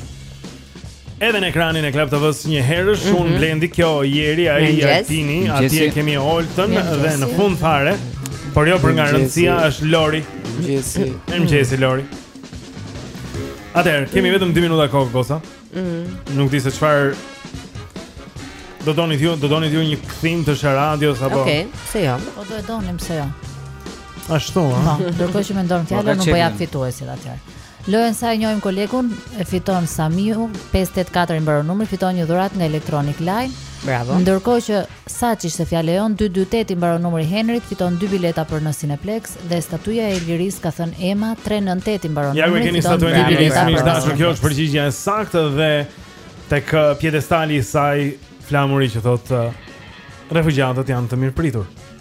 Edhe në ekranin e Club TV-s njëherësh mm -hmm. unë Blendi, kjo Jeri, ai Altini, atje kemi Oltën dhe në fund fare, por jo për nga rëndësia është Lori. Mëngjesi. Mëngjesi Lori. Atëherë, kemi mm. vetëm 2 minuta kohë goca. Mhm. Nuk di se çfarë do doni ju, do doni ju një kthim të Sharadios apo Okej, okay, se jo. Po do e donim se jo. Ashtu, ha. Po, ndërkohë që mendon fjalën, nuk po jap fituesin atëherë. Lojën Sa e njohim kolegun e fiton Samiu 584 i mbaron numri, fiton një dhuratë nga Electronic Line. Bravo. Ndërkohë që Saç ishte fjala jonë 228 i mbaron numri Henrit, fiton dy bileta për në Cineplex dhe Statuja e Lirisë ka thënë Ema 398 i mbaron numri. Ja ku keni Statujën e Lirisë, miq të dashur, kjo është përgjigjja e saktë dhe tek uh, piedestali i saj flamuri që thotë uh, refugjatët janë të mirëpritur.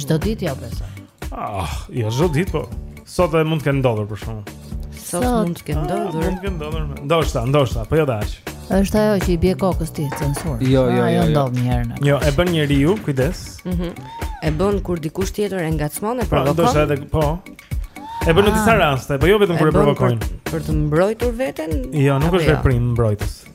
Çdo ditë jo besoj. Ah, jo çdo ditë, po sot mund të ketë ndodhur për shkakun. Sot mund të ketë ndodhur. Ah, mund të ketë ndodhur. Ndoshta, ndoshta, po jo dash. Është ajo që i bie kokës ti censurë. Jo, jo, ah, jo, jo. Ndodh një herë. Jo, e bën njeriu, kujdes. Mhm. E bën kur dikush tjetër e ngacmon e po, provokon. Po, ndoshta edhe po. E bën në ah. disa raste, po jo vetëm kur e provokojnë. Për të mbrojtur veten? Jo, nuk është veprim mbrojtës.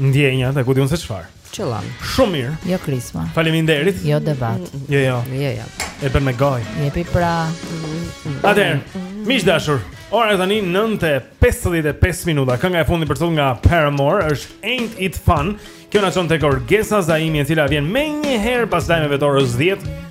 Ndjenja, ta kuptojnë se çfarë. Qëllon. Shumë mirë. Jo krisma. Faleminderit. Jo debat. Mm, mm. Jo, jo. Jo, jo. E bën me goj. Jepi pra. Mm, Atëherë, miq të dashur, ora është tani 9:55 minuta. Kënga e fundit për sot nga Paramore është Ain't It Fun. Kjo na çon tek Orgesa Zaimi, e cila vjen menjëherë pas lajmeve të orës 10.